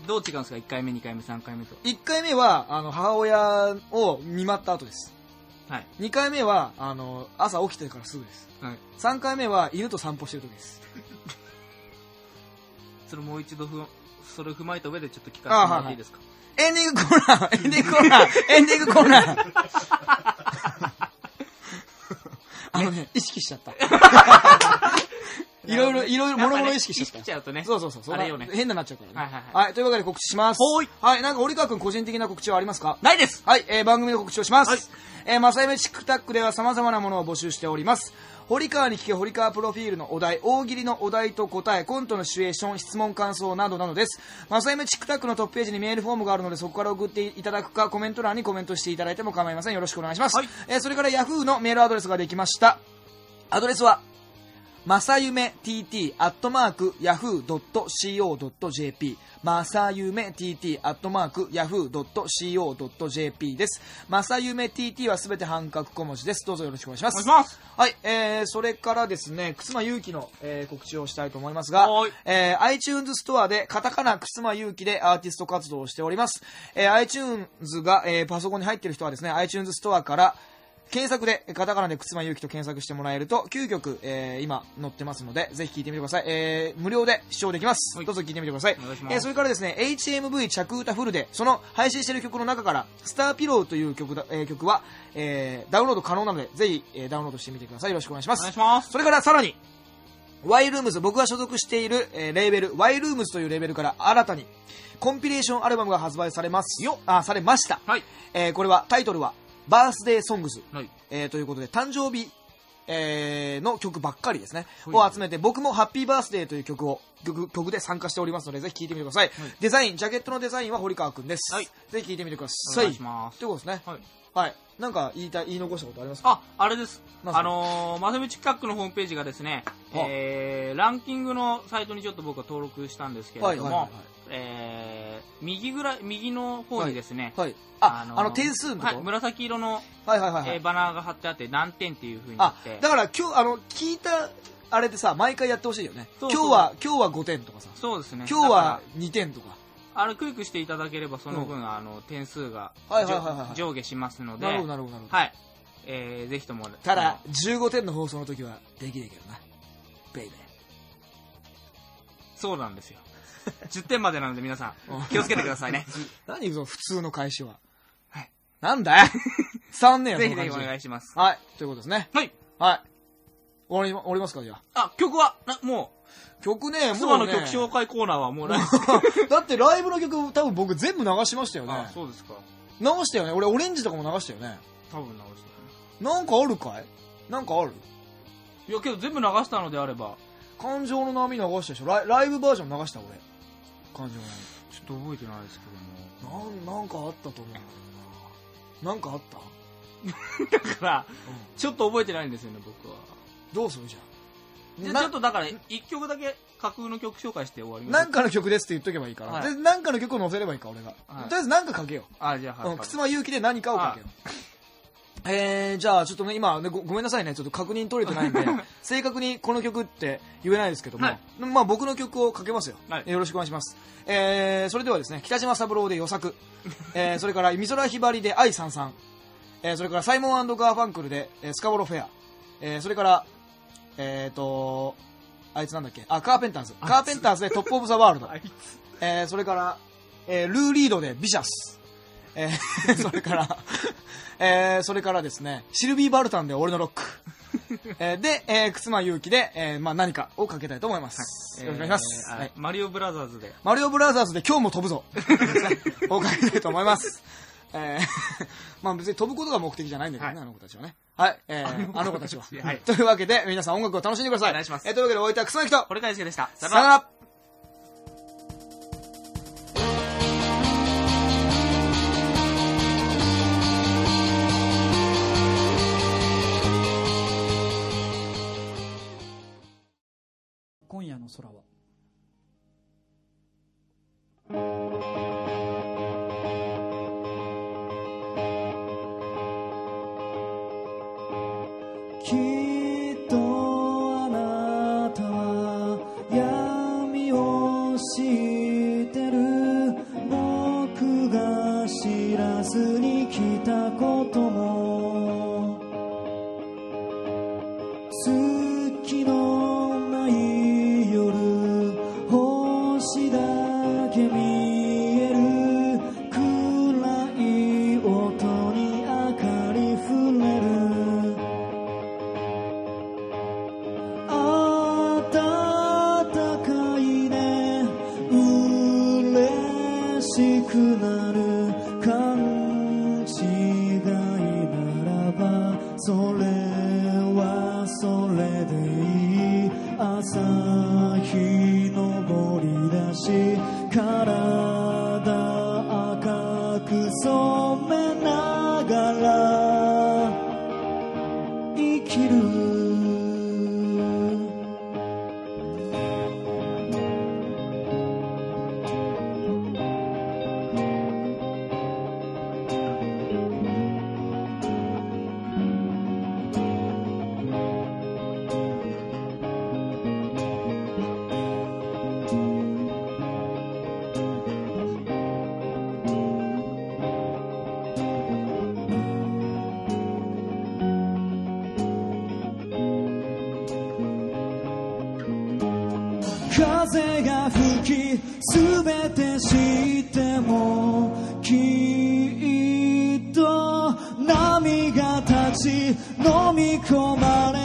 どう違うんですか ?1 回目、2回目、3回目と。1回目は、あの、母親を見舞った後です。はい。2回目は、あの、朝起きてからすぐです。はい。3回目は、犬と散歩してる時です。それもう一度ふ、それを踏まえた上でちょっと聞かせてもらっていいですか？エンディングコーナーエンディングコーナーエンディングコーナー ね、意識しちゃった。いろいろ、いろいろ、もろもろ意識しちゃった意識し。ちゃうとね。そうそうそう。あれよね変ななっちゃうからね。はいはいはいはい。というわけで告知します。ほーい。はい。なんか、折川くん個人的な告知はありますか？ないですはい、えー番組の告知をします。はいえー、マサイメチックタックでは様々なものを募集しております。堀川に聞け堀川プロフィールのお題、大喜利のお題と答え、コントのシチュエーション、質問感想などなどです。マサイメチックタックのトップページにメールフォームがあるので、そこから送っていただくか、コメント欄にコメントしていただいても構いません。よろしくお願いします。はいえーそれから Yahoo のメールアドレスができました。アドレスは、まさゆめ tt アットマーク yahoo.co.jp まさゆめ tt アットマーク yahoo.co.jp です。まさゆめ tt はすべて半角小文字です。どうぞよろしくお願いします。お願いしますはい、えー、それからですね、くつまゆうきの、えー告知をしたいと思いますがはい、えー、iTunes ストアでカタカナくつまゆうきでアーティスト活動をしております。えー、iTunes が、えーパソコンに入っている人はですね、iTunes ストアから検索で、カタカナでくつまゆうきと検索してもらえると、9曲、えー今載ってますので、ぜひ聴いてみてください。えー無料で視聴できます。はいどうぞ聴いてみてください。えーそれからですね、HMV 着歌フルで、その配信している曲の中から、スターピローという曲だ、えー曲は、えーダウンロード可能なので、ぜひ、えーダウンロードしてみてください。よろしくお願いします。お願いします。それからさらに、ワイルームズ、僕が所属している、えーレーベル、ワイルームズというレーベルから新たに、コンピレーションアルバムが発売されます。よあ、されました。はい。えーこれは、タイトルは、バースデーソングズ。はい。えーということで、誕生日、えーの曲ばっかりですね。はいを集めて、僕もハッピーバースデーという曲を、曲曲で参加しておりますので、ぜひ聴いてみてください。デザイン、ジャケットのデザインは堀川くんです。はいぜひ聴いてみてくだおさい。願いしますということですね。はい。はい。なんか言いたい、言い残したことありますか？あ、あれです。あのー、マセムチックタックのホームページがですね、はえー、ランキングのサイトにちょっと僕は登録したんですけれどもはいはいはいはい、えー、右ぐらい、右の方にですね、はい。あ、あーの、点数のはい、紫色の、はいはいはいはい。えーバナーが貼ってあって何点っていう風になあって、だから今日、あの、聞いた、あれでさ、毎回やってほしいよね。そうそう今日は、今日は5点とかさ。そうですね。今日は2点とか。あれクリックしていただければその分、あの、点数がはいはい上下しますので、なるほどなるほどなるほど。はい。えー、ぜひとも。ただ、15点の放送の時はできねえけどな。ベイベー。そうなんですよ。10点までなので皆さうん ん、気をつけてくださいね。何その普通の返しは。はい。なんだよ伝わんねえよ、ぜひぜひお願いします。はい。ということですね。はい。はい。終わりま、終わりますか、じゃあ？あ、曲は、なも曲ね、う、も妻う、ね。の曲紹介コーナーはもうないです。だってライブの曲多分僕全部流しましたよあね。そうですか。流したよね。俺オレンジとかも流したよね。多分直したなんかあるかい？なんかある？いや、けど全部流したのであれば、感情の波流したでしょ？ライライブバージョン流した俺感情のちょっと覚えてないですけども。波なんなんかあったと思うんだけどななんかあった？だから、ちょっと覚えてないんですよね、僕は。どうするじゃん。じゃあなちょっとだから、一曲だけ架空の曲紹介して終わります。なんかの曲ですって言っとけばいいから、はい。でなんかの曲を載せればいいか俺が、はい。とりあえずなんかかけよあ、じゃあ、う、はい。うん、靴間勇気で何かをかけよう。えー、じゃあちょっとね今ねごごめんなさいね。ちょっと確認取れてないんで 正確にこの曲って言えないですけども、はい。まあ僕の曲をかけますよ、はい。よろしくお願いします。えー、それではですね北島三郎で予作、えー、それから美空ひばりで愛さんさんえー、それからサイモンガーファンクルで、えースカボロフェア、えー、それからえーとあいつなんだっけ？あカーペンターズカーペンターズでトップオブザワールド。えーそれから、えールー・リードでビシャス。えー それから、えーそれからですね、シルビー・バルタンで俺のロック。えーで、えー、靴間勇気で、えーまあ何かをかけたいと思います。よろしくお願いします。えーはいマリオブラザーズで。マリオブラザーズで今日も飛ぶぞ。をかけたいと思います。えーまあ別に飛ぶことが目的じゃないんだけどね、はいあの子たちはね。はい、えーあの子たちは。はいというわけで、皆さん音楽を楽しんでください。お願いしますえーというわけで、お相手は靴間勇気と、これ大輔でした。さよなら。今夜の空は風が吹きすべて知ってもきっと波が立ち飲み込まれ